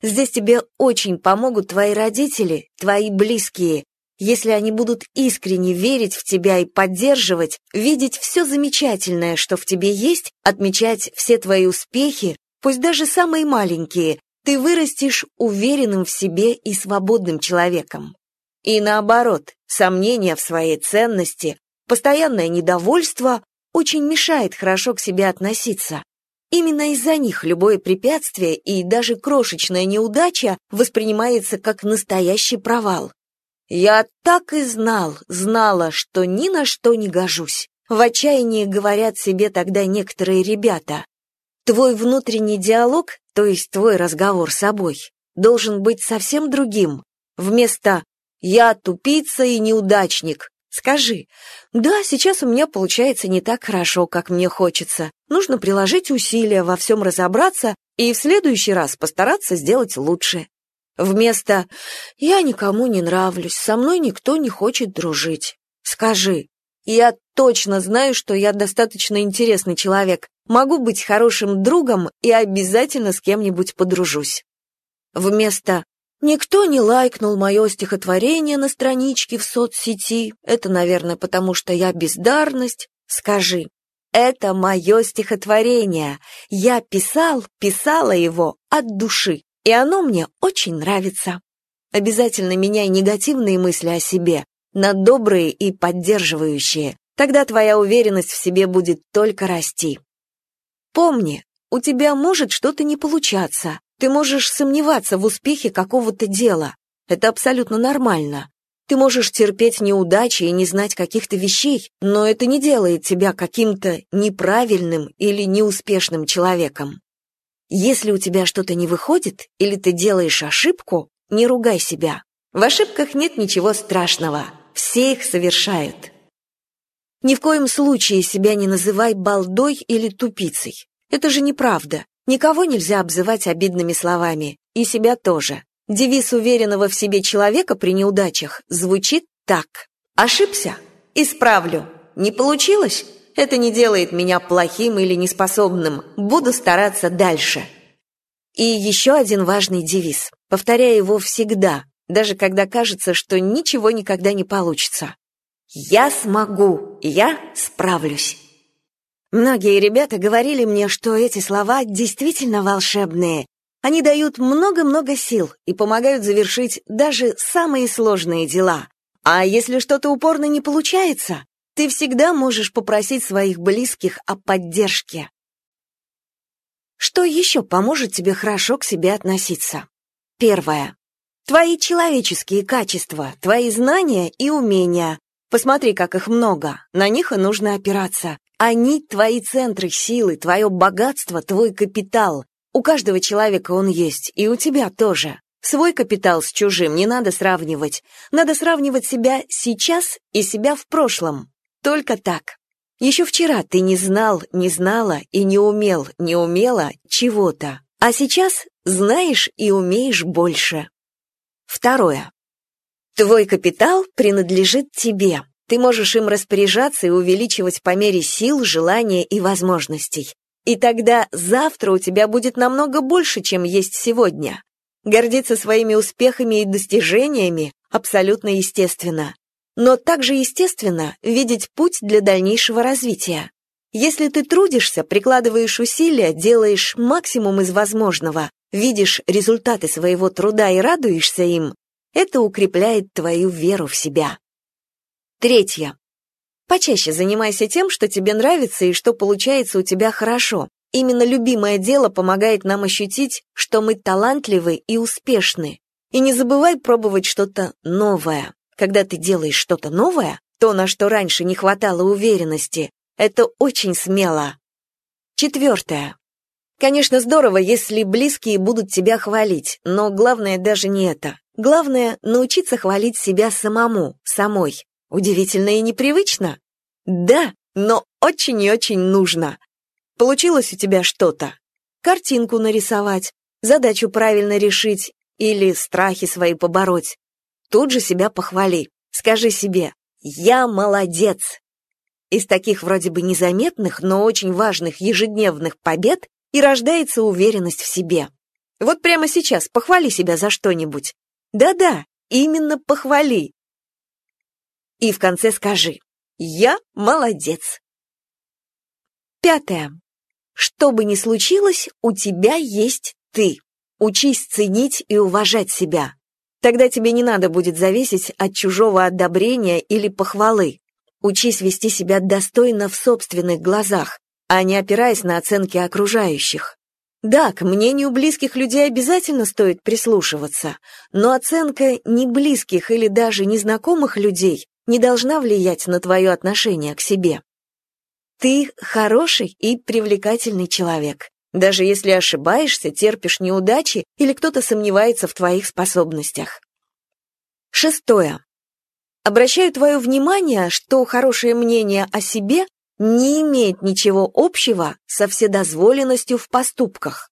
Здесь тебе очень помогут твои родители, твои близкие, если они будут искренне верить в тебя и поддерживать, видеть все замечательное, что в тебе есть, отмечать все твои успехи, пусть даже самые маленькие, ты вырастешь уверенным в себе и свободным человеком. И наоборот, сомнения в своей ценности, постоянное недовольство очень мешает хорошо к себе относиться. Именно из-за них любое препятствие и даже крошечная неудача воспринимается как настоящий провал. Я так и знал, знала, что ни на что не гожусь. В отчаянии говорят себе тогда некоторые ребята. Твой внутренний диалог, то есть твой разговор с собой, должен быть совсем другим. Вместо «я тупица и неудачник» Скажи, да, сейчас у меня получается не так хорошо, как мне хочется. Нужно приложить усилия, во всем разобраться и в следующий раз постараться сделать лучше. Вместо «я никому не нравлюсь, со мной никто не хочет дружить». Скажи, я точно знаю, что я достаточно интересный человек, могу быть хорошим другом и обязательно с кем-нибудь подружусь. Вместо Никто не лайкнул мое стихотворение на страничке в соцсети. Это, наверное, потому что я бездарность. Скажи, это мое стихотворение. Я писал, писала его от души, и оно мне очень нравится. Обязательно меняй негативные мысли о себе на добрые и поддерживающие. Тогда твоя уверенность в себе будет только расти. Помни, у тебя может что-то не получаться, ты можешь сомневаться в успехе какого-то дела. Это абсолютно нормально. Ты можешь терпеть неудачи и не знать каких-то вещей, но это не делает тебя каким-то неправильным или неуспешным человеком. Если у тебя что-то не выходит или ты делаешь ошибку, не ругай себя. В ошибках нет ничего страшного. Все их совершают. Ни в коем случае себя не называй балдой или тупицей. Это же неправда. Никого нельзя обзывать обидными словами, и себя тоже. Девиз уверенного в себе человека при неудачах звучит так. «Ошибся? Исправлю. Не получилось? Это не делает меня плохим или неспособным. Буду стараться дальше». И еще один важный девиз. Повторяй его всегда, даже когда кажется, что ничего никогда не получится. «Я смогу, я справлюсь». Многие ребята говорили мне, что эти слова действительно волшебные. Они дают много-много сил и помогают завершить даже самые сложные дела. А если что-то упорно не получается, ты всегда можешь попросить своих близких о поддержке. Что еще поможет тебе хорошо к себе относиться? Первое. Твои человеческие качества, твои знания и умения. Посмотри, как их много, на них и нужно опираться. Они — твои центры силы, твое богатство, твой капитал. У каждого человека он есть, и у тебя тоже. Свой капитал с чужим не надо сравнивать. Надо сравнивать себя сейчас и себя в прошлом. Только так. Еще вчера ты не знал, не знала и не умел, не умела чего-то. А сейчас знаешь и умеешь больше. Второе. Твой капитал принадлежит тебе. Ты можешь им распоряжаться и увеличивать по мере сил, желания и возможностей. И тогда завтра у тебя будет намного больше, чем есть сегодня. Гордиться своими успехами и достижениями абсолютно естественно. Но также естественно видеть путь для дальнейшего развития. Если ты трудишься, прикладываешь усилия, делаешь максимум из возможного, видишь результаты своего труда и радуешься им, это укрепляет твою веру в себя. Третье. Почаще занимайся тем, что тебе нравится и что получается у тебя хорошо. Именно любимое дело помогает нам ощутить, что мы талантливы и успешны. И не забывай пробовать что-то новое. Когда ты делаешь что-то новое, то, на что раньше не хватало уверенности, это очень смело. Четвертое. Конечно, здорово, если близкие будут тебя хвалить, но главное даже не это. Главное — научиться хвалить себя самому, самой. Удивительно и непривычно? Да, но очень и очень нужно. Получилось у тебя что-то? Картинку нарисовать, задачу правильно решить или страхи свои побороть. Тут же себя похвали. Скажи себе «Я молодец». Из таких вроде бы незаметных, но очень важных ежедневных побед и рождается уверенность в себе. Вот прямо сейчас похвали себя за что-нибудь. Да-да, именно похвали. И в конце скажи «Я молодец». Пятое. Что бы ни случилось, у тебя есть ты. Учись ценить и уважать себя. Тогда тебе не надо будет зависеть от чужого одобрения или похвалы. Учись вести себя достойно в собственных глазах, а не опираясь на оценки окружающих. Да, к мнению близких людей обязательно стоит прислушиваться, но оценка не близких или даже незнакомых людей не должна влиять на твое отношение к себе. Ты хороший и привлекательный человек. Даже если ошибаешься, терпишь неудачи или кто-то сомневается в твоих способностях. Шестое. Обращаю твое внимание, что хорошее мнение о себе не имеет ничего общего со вседозволенностью в поступках.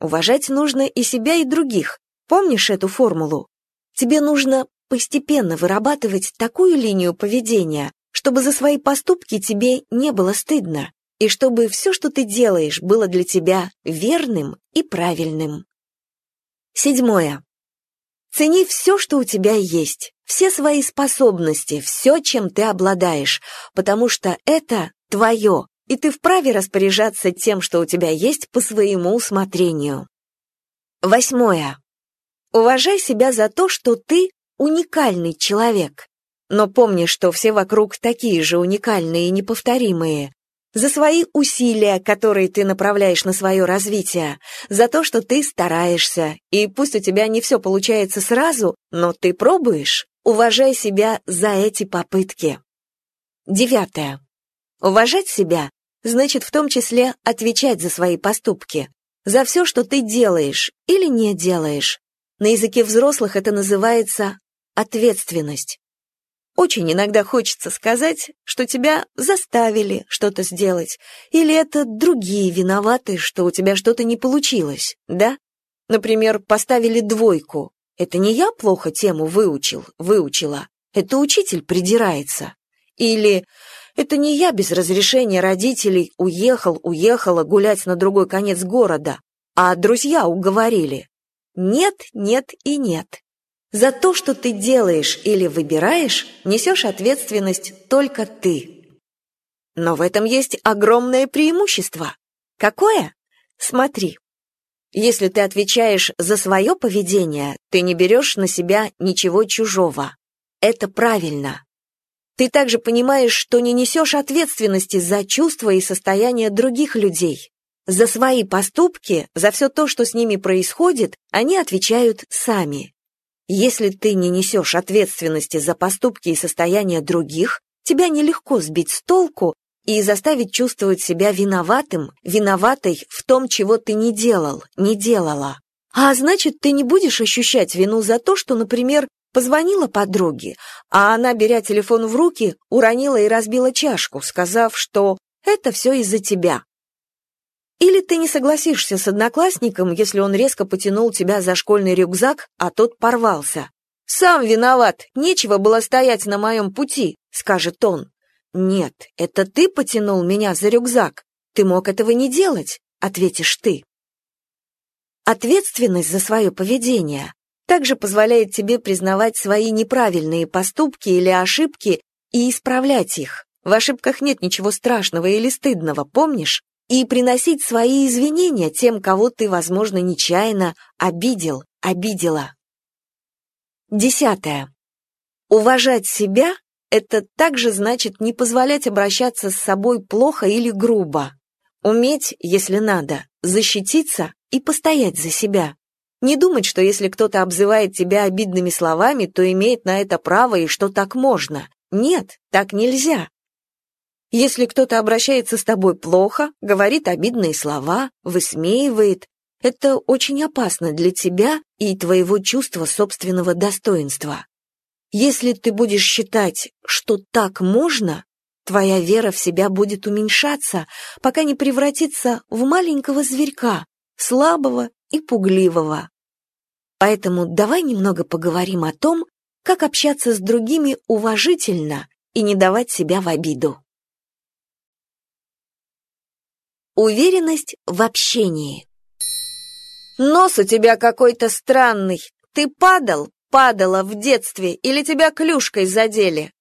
Уважать нужно и себя, и других. Помнишь эту формулу? Тебе нужно постепенно вырабатывать такую линию поведения, чтобы за свои поступки тебе не было стыдно, и чтобы все, что ты делаешь, было для тебя верным и правильным. Седьмое. Цени все, что у тебя есть, все свои способности, все, чем ты обладаешь, потому что это твое, и ты вправе распоряжаться тем, что у тебя есть, по своему усмотрению. Восьмое. Уважай себя за то, что ты уникальный человек. Но помни, что все вокруг такие же уникальные и неповторимые. За свои усилия, которые ты направляешь на свое развитие, за то, что ты стараешься, и пусть у тебя не все получается сразу, но ты пробуешь, уважай себя за эти попытки. Девятое. Уважать себя значит в том числе отвечать за свои поступки, за все, что ты делаешь или не делаешь. На языке взрослых это называется ответственность. Очень иногда хочется сказать, что тебя заставили что-то сделать, или это другие виноваты, что у тебя что-то не получилось, да? Например, поставили двойку. Это не я плохо тему выучил, выучила, это учитель придирается. Или это не я без разрешения родителей уехал, уехала гулять на другой конец города, а друзья уговорили. Нет, нет и нет. За то, что ты делаешь или выбираешь, несешь ответственность только ты. Но в этом есть огромное преимущество. Какое? Смотри. Если ты отвечаешь за свое поведение, ты не берешь на себя ничего чужого. Это правильно. Ты также понимаешь, что не несешь ответственности за чувства и состояние других людей. За свои поступки, за все то, что с ними происходит, они отвечают сами. Если ты не несешь ответственности за поступки и состояние других, тебя нелегко сбить с толку и заставить чувствовать себя виноватым, виноватой в том, чего ты не делал, не делала. А значит, ты не будешь ощущать вину за то, что, например, позвонила подруге, а она, беря телефон в руки, уронила и разбила чашку, сказав, что это все из-за тебя. Или ты не согласишься с одноклассником, если он резко потянул тебя за школьный рюкзак, а тот порвался. «Сам виноват, нечего было стоять на моем пути», — скажет он. «Нет, это ты потянул меня за рюкзак. Ты мог этого не делать», — ответишь ты. Ответственность за свое поведение также позволяет тебе признавать свои неправильные поступки или ошибки и исправлять их. В ошибках нет ничего страшного или стыдного, помнишь? И приносить свои извинения тем, кого ты, возможно, нечаянно обидел, обидела. Десятое. Уважать себя – это также значит не позволять обращаться с собой плохо или грубо. Уметь, если надо, защититься и постоять за себя. Не думать, что если кто-то обзывает тебя обидными словами, то имеет на это право и что так можно. Нет, так нельзя. Если кто-то обращается с тобой плохо, говорит обидные слова, высмеивает, это очень опасно для тебя и твоего чувства собственного достоинства. Если ты будешь считать, что так можно, твоя вера в себя будет уменьшаться, пока не превратится в маленького зверька, слабого и пугливого. Поэтому давай немного поговорим о том, как общаться с другими уважительно и не давать себя в обиду. Уверенность в общении. Нос у тебя какой-то странный. Ты падал, падала в детстве или тебя клюшкой задели?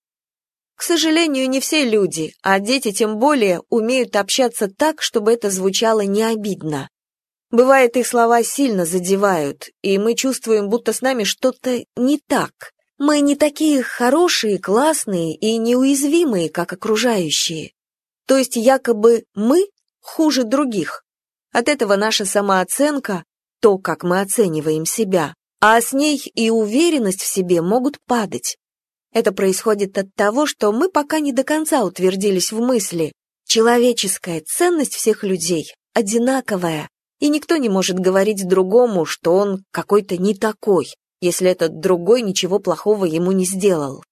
К сожалению, не все люди, а дети тем более, умеют общаться так, чтобы это звучало не обидно. Бывает, их слова сильно задевают, и мы чувствуем, будто с нами что-то не так. Мы не такие хорошие, классные и неуязвимые, как окружающие. То есть якобы мы хуже других. От этого наша самооценка, то, как мы оцениваем себя, а с ней и уверенность в себе могут падать. Это происходит от того, что мы пока не до конца утвердились в мысли. Человеческая ценность всех людей одинаковая, и никто не может говорить другому, что он какой-то не такой, если этот другой ничего плохого ему не сделал.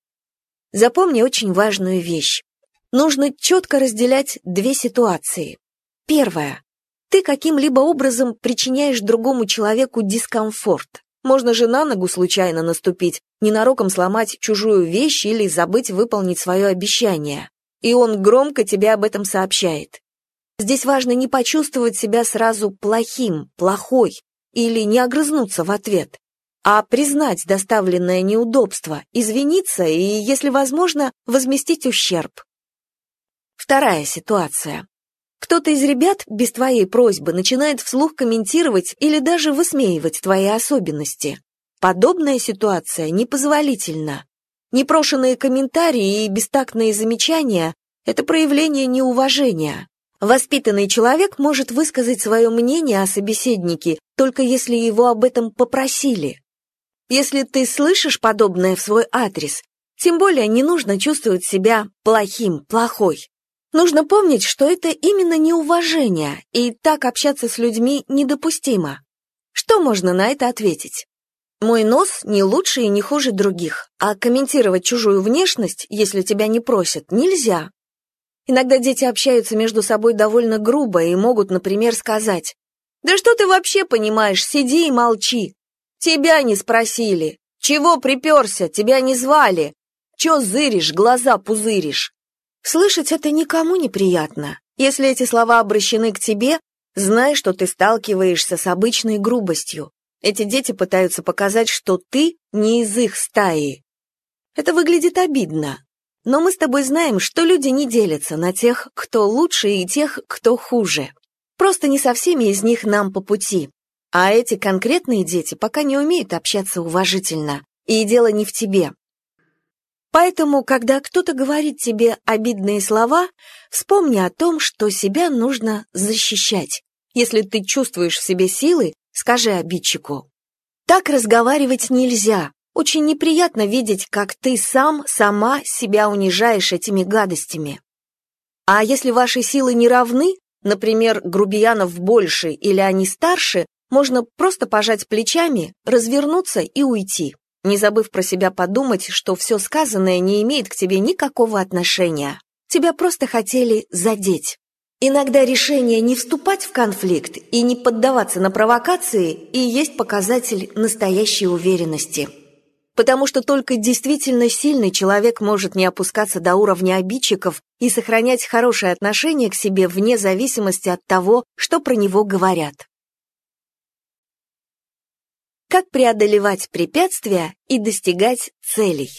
Запомни очень важную вещь. Нужно четко разделять две ситуации. Первое. Ты каким-либо образом причиняешь другому человеку дискомфорт. Можно же на ногу случайно наступить, ненароком сломать чужую вещь или забыть выполнить свое обещание. И он громко тебе об этом сообщает. Здесь важно не почувствовать себя сразу плохим, плохой, или не огрызнуться в ответ, а признать доставленное неудобство, извиниться и, если возможно, возместить ущерб. Вторая ситуация. Кто-то из ребят без твоей просьбы начинает вслух комментировать или даже высмеивать твои особенности. Подобная ситуация непозволительна. Непрошенные комментарии и бестактные замечания – это проявление неуважения. Воспитанный человек может высказать свое мнение о собеседнике, только если его об этом попросили. Если ты слышишь подобное в свой адрес, тем более не нужно чувствовать себя плохим, плохой. Нужно помнить, что это именно неуважение, и так общаться с людьми недопустимо. Что можно на это ответить? Мой нос не лучше и не хуже других, а комментировать чужую внешность, если тебя не просят, нельзя. Иногда дети общаются между собой довольно грубо и могут, например, сказать «Да что ты вообще понимаешь, сиди и молчи! Тебя не спросили! Чего приперся, тебя не звали! Чё зыришь, глаза пузыришь!» Слышать это никому неприятно. Если эти слова обращены к тебе, знай, что ты сталкиваешься с обычной грубостью. Эти дети пытаются показать, что ты не из их стаи. Это выглядит обидно, но мы с тобой знаем, что люди не делятся на тех, кто лучше, и тех, кто хуже. Просто не со всеми из них нам по пути. А эти конкретные дети пока не умеют общаться уважительно, и дело не в тебе. Поэтому, когда кто-то говорит тебе обидные слова, вспомни о том, что себя нужно защищать. Если ты чувствуешь в себе силы, скажи обидчику. Так разговаривать нельзя, очень неприятно видеть, как ты сам, сама себя унижаешь этими гадостями. А если ваши силы не равны, например, грубиянов больше или они старше, можно просто пожать плечами, развернуться и уйти, не забыв про себя подумать, что все сказанное не имеет к тебе никакого отношения. Тебя просто хотели задеть. Иногда решение не вступать в конфликт и не поддаваться на провокации и есть показатель настоящей уверенности. Потому что только действительно сильный человек может не опускаться до уровня обидчиков и сохранять хорошее отношение к себе вне зависимости от того, что про него говорят. Как преодолевать препятствия и достигать целей?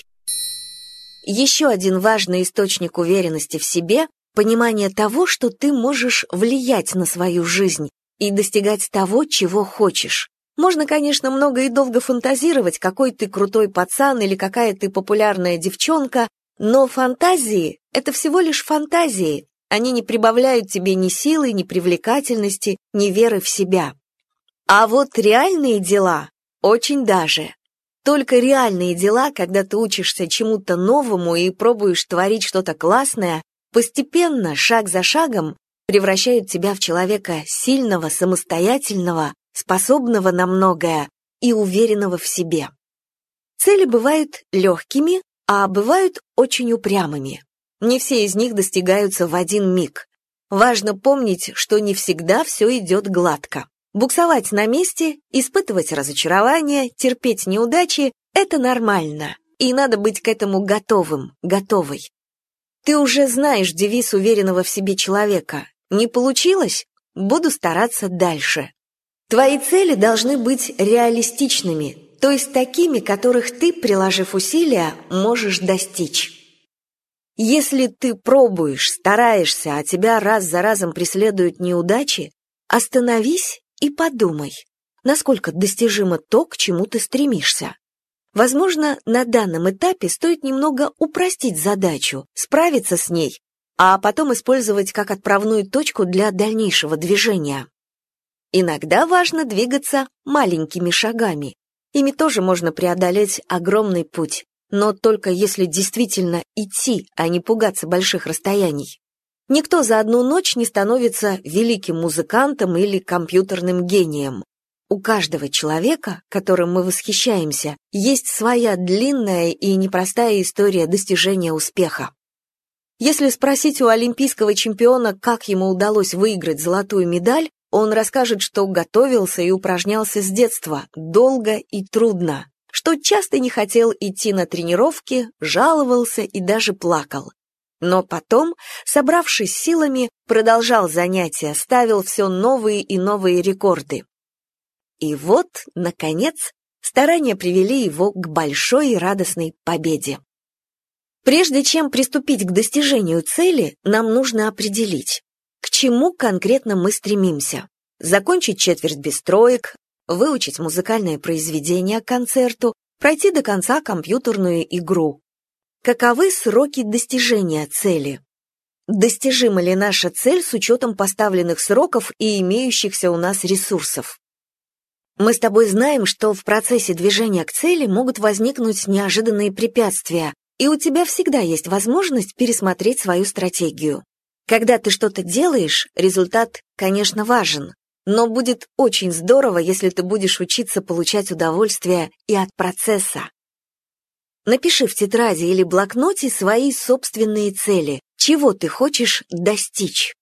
Еще один важный источник уверенности в себе понимание того, что ты можешь влиять на свою жизнь и достигать того, чего хочешь. Можно, конечно, много и долго фантазировать, какой ты крутой пацан или какая ты популярная девчонка, но фантазии — это всего лишь фантазии. Они не прибавляют тебе ни силы, ни привлекательности, ни веры в себя. А вот реальные дела очень даже. Только реальные дела, когда ты учишься чему-то новому и пробуешь творить что-то классное, постепенно, шаг за шагом, превращают тебя в человека сильного, самостоятельного, способного на многое и уверенного в себе. Цели бывают легкими, а бывают очень упрямыми. Не все из них достигаются в один миг. Важно помнить, что не всегда все идет гладко. Буксовать на месте, испытывать разочарование, терпеть неудачи — это нормально, и надо быть к этому готовым, готовой. Ты уже знаешь девиз уверенного в себе человека. Не получилось? Буду стараться дальше. Твои цели должны быть реалистичными, то есть такими, которых ты, приложив усилия, можешь достичь. Если ты пробуешь, стараешься, а тебя раз за разом преследуют неудачи, остановись и подумай, насколько достижимо то, к чему ты стремишься. Возможно, на данном этапе стоит немного упростить задачу, справиться с ней, а потом использовать как отправную точку для дальнейшего движения. Иногда важно двигаться маленькими шагами. Ими тоже можно преодолеть огромный путь, но только если действительно идти, а не пугаться больших расстояний. Никто за одну ночь не становится великим музыкантом или компьютерным гением. У каждого человека, которым мы восхищаемся, есть своя длинная и непростая история достижения успеха. Если спросить у олимпийского чемпиона, как ему удалось выиграть золотую медаль, он расскажет, что готовился и упражнялся с детства, долго и трудно, что часто не хотел идти на тренировки, жаловался и даже плакал. Но потом, собравшись силами, продолжал занятия, ставил все новые и новые рекорды. И вот, наконец, старания привели его к большой и радостной победе. Прежде чем приступить к достижению цели, нам нужно определить, к чему конкретно мы стремимся. Закончить четверть без троек, выучить музыкальное произведение к концерту, пройти до конца компьютерную игру. Каковы сроки достижения цели? Достижима ли наша цель с учетом поставленных сроков и имеющихся у нас ресурсов? Мы с тобой знаем, что в процессе движения к цели могут возникнуть неожиданные препятствия, и у тебя всегда есть возможность пересмотреть свою стратегию. Когда ты что-то делаешь, результат, конечно, важен, но будет очень здорово, если ты будешь учиться получать удовольствие и от процесса. Напиши в тетради или блокноте свои собственные цели, чего ты хочешь достичь.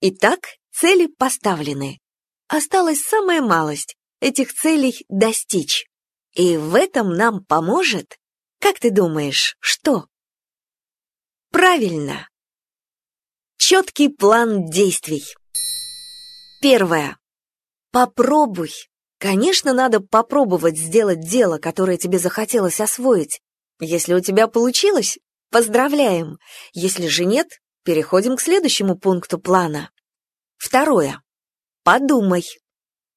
Итак, цели поставлены. Осталась самая малость — этих целей достичь. И в этом нам поможет, как ты думаешь, что? Правильно. Четкий план действий. Первое. Попробуй. Конечно, надо попробовать сделать дело, которое тебе захотелось освоить. Если у тебя получилось, поздравляем. Если же нет, переходим к следующему пункту плана. Второе. Подумай.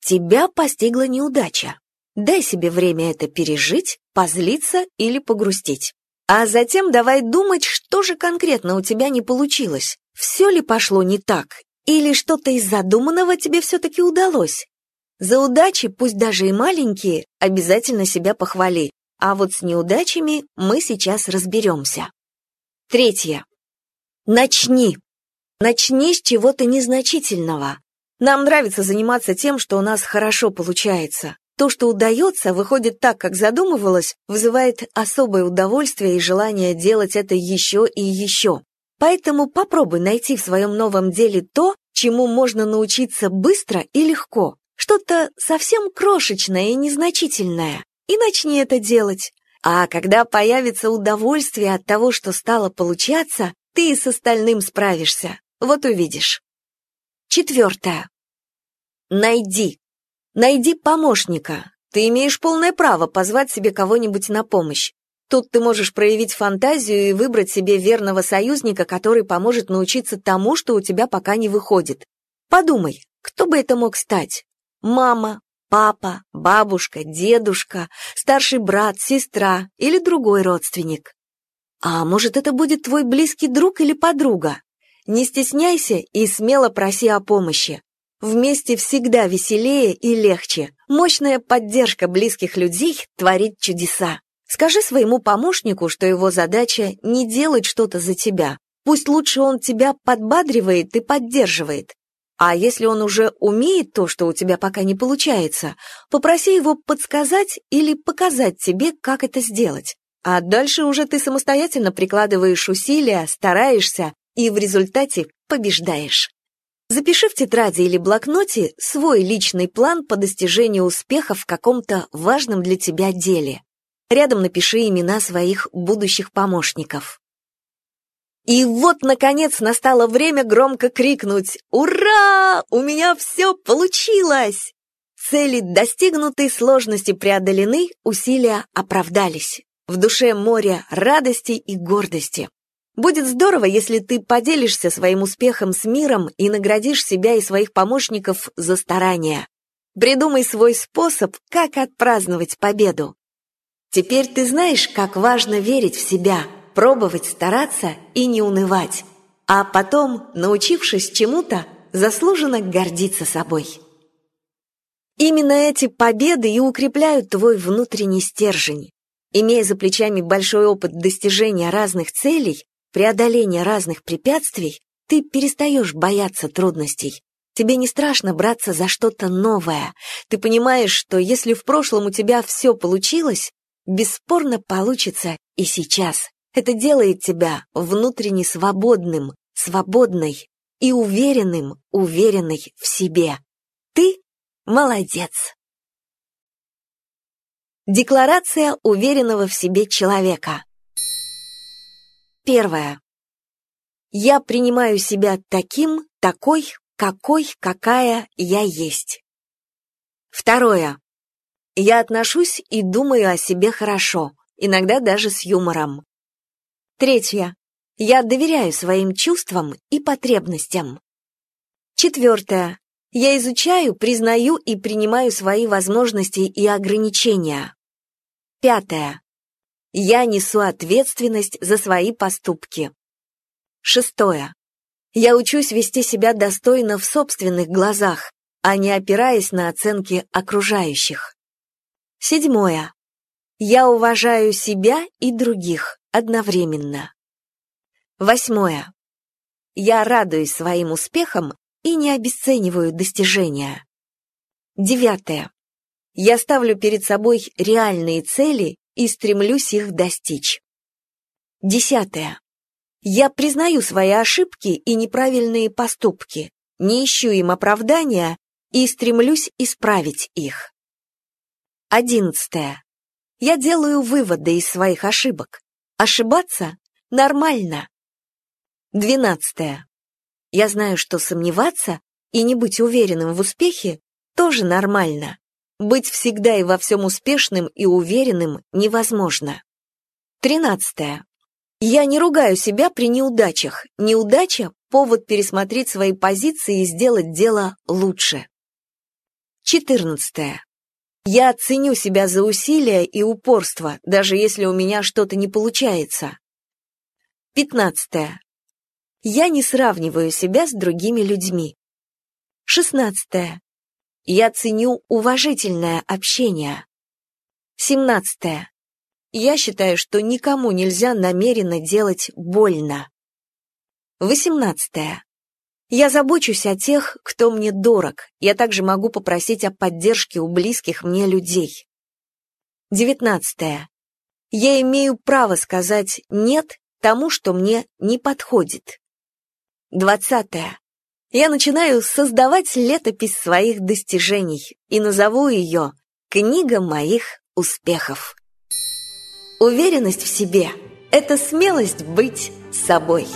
Тебя постигла неудача. Дай себе время это пережить, позлиться или погрустить. А затем давай думать, что же конкретно у тебя не получилось. Все ли пошло не так? Или что-то из задуманного тебе все-таки удалось? За удачи, пусть даже и маленькие, обязательно себя похвали. А вот с неудачами мы сейчас разберемся. Третье. Начни. Начни с чего-то незначительного. Нам нравится заниматься тем, что у нас хорошо получается. То, что удается, выходит так, как задумывалось, вызывает особое удовольствие и желание делать это еще и еще. Поэтому попробуй найти в своем новом деле то, чему можно научиться быстро и легко. Что-то совсем крошечное и незначительное. И начни это делать. А когда появится удовольствие от того, что стало получаться, ты и с остальным справишься. Вот увидишь. Четвертое. Найди. Найди помощника. Ты имеешь полное право позвать себе кого-нибудь на помощь. Тут ты можешь проявить фантазию и выбрать себе верного союзника, который поможет научиться тому, что у тебя пока не выходит. Подумай, кто бы это мог стать? Мама, папа, бабушка, дедушка, старший брат, сестра или другой родственник. А может, это будет твой близкий друг или подруга? Не стесняйся и смело проси о помощи. Вместе всегда веселее и легче. Мощная поддержка близких людей творит чудеса. Скажи своему помощнику, что его задача не делать что-то за тебя. Пусть лучше он тебя подбадривает и поддерживает. А если он уже умеет то, что у тебя пока не получается, попроси его подсказать или показать тебе, как это сделать. А дальше уже ты самостоятельно прикладываешь усилия, стараешься и в результате побеждаешь. Запиши в тетради или блокноте свой личный план по достижению успеха в каком-то важном для тебя деле. Рядом напиши имена своих будущих помощников. И вот, наконец, настало время громко крикнуть «Ура! У меня все получилось!» Цели достигнуты, сложности преодолены, усилия оправдались. В душе море радости и гордости. Будет здорово, если ты поделишься своим успехом с миром и наградишь себя и своих помощников за старания. Придумай свой способ, как отпраздновать победу. Теперь ты знаешь, как важно верить в себя, пробовать стараться и не унывать. А потом, научившись чему-то, заслуженно гордиться собой. Именно эти победы и укрепляют твой внутренний стержень. Имея за плечами большой опыт достижения разных целей, преодоления разных препятствий, ты перестаешь бояться трудностей. Тебе не страшно браться за что-то новое. Ты понимаешь, что если в прошлом у тебя все получилось, бесспорно получится и сейчас. Это делает тебя внутренне свободным, свободной и уверенным, уверенной в себе. Ты молодец. Декларация уверенного в себе человека. Первое. Я принимаю себя таким, такой, какой, какая я есть. Второе. Я отношусь и думаю о себе хорошо, иногда даже с юмором. Третье. Я доверяю своим чувствам и потребностям. Четвертое. Я изучаю, признаю и принимаю свои возможности и ограничения. Пятое. Я несу ответственность за свои поступки. Шестое. Я учусь вести себя достойно в собственных глазах, а не опираясь на оценки окружающих. Седьмое. Я уважаю себя и других одновременно. Восьмое. Я радуюсь своим успехам и не обесцениваю достижения. Девятое. Я ставлю перед собой реальные цели и стремлюсь их достичь. Десятое. Я признаю свои ошибки и неправильные поступки, не ищу им оправдания и стремлюсь исправить их. Одиннадцатое. Я делаю выводы из своих ошибок. Ошибаться нормально. Двенадцатое. Я знаю, что сомневаться и не быть уверенным в успехе тоже нормально. Быть всегда и во всем успешным и уверенным невозможно. Тринадцатое. Я не ругаю себя при неудачах. Неудача — повод пересмотреть свои позиции и сделать дело лучше. Четырнадцатое. Я ценю себя за усилия и упорство, даже если у меня что-то не получается. Пятнадцатое. Я не сравниваю себя с другими людьми. Шестнадцатое. Я ценю уважительное общение. 17. Я считаю, что никому нельзя намеренно делать больно. 18. Я забочусь о тех, кто мне дорог. Я также могу попросить о поддержке у близких мне людей. 19. Я имею право сказать «нет» тому, что мне не подходит. 20. Я начинаю создавать летопись своих достижений и назову ее «Книга моих успехов». Уверенность в себе — это смелость быть собой.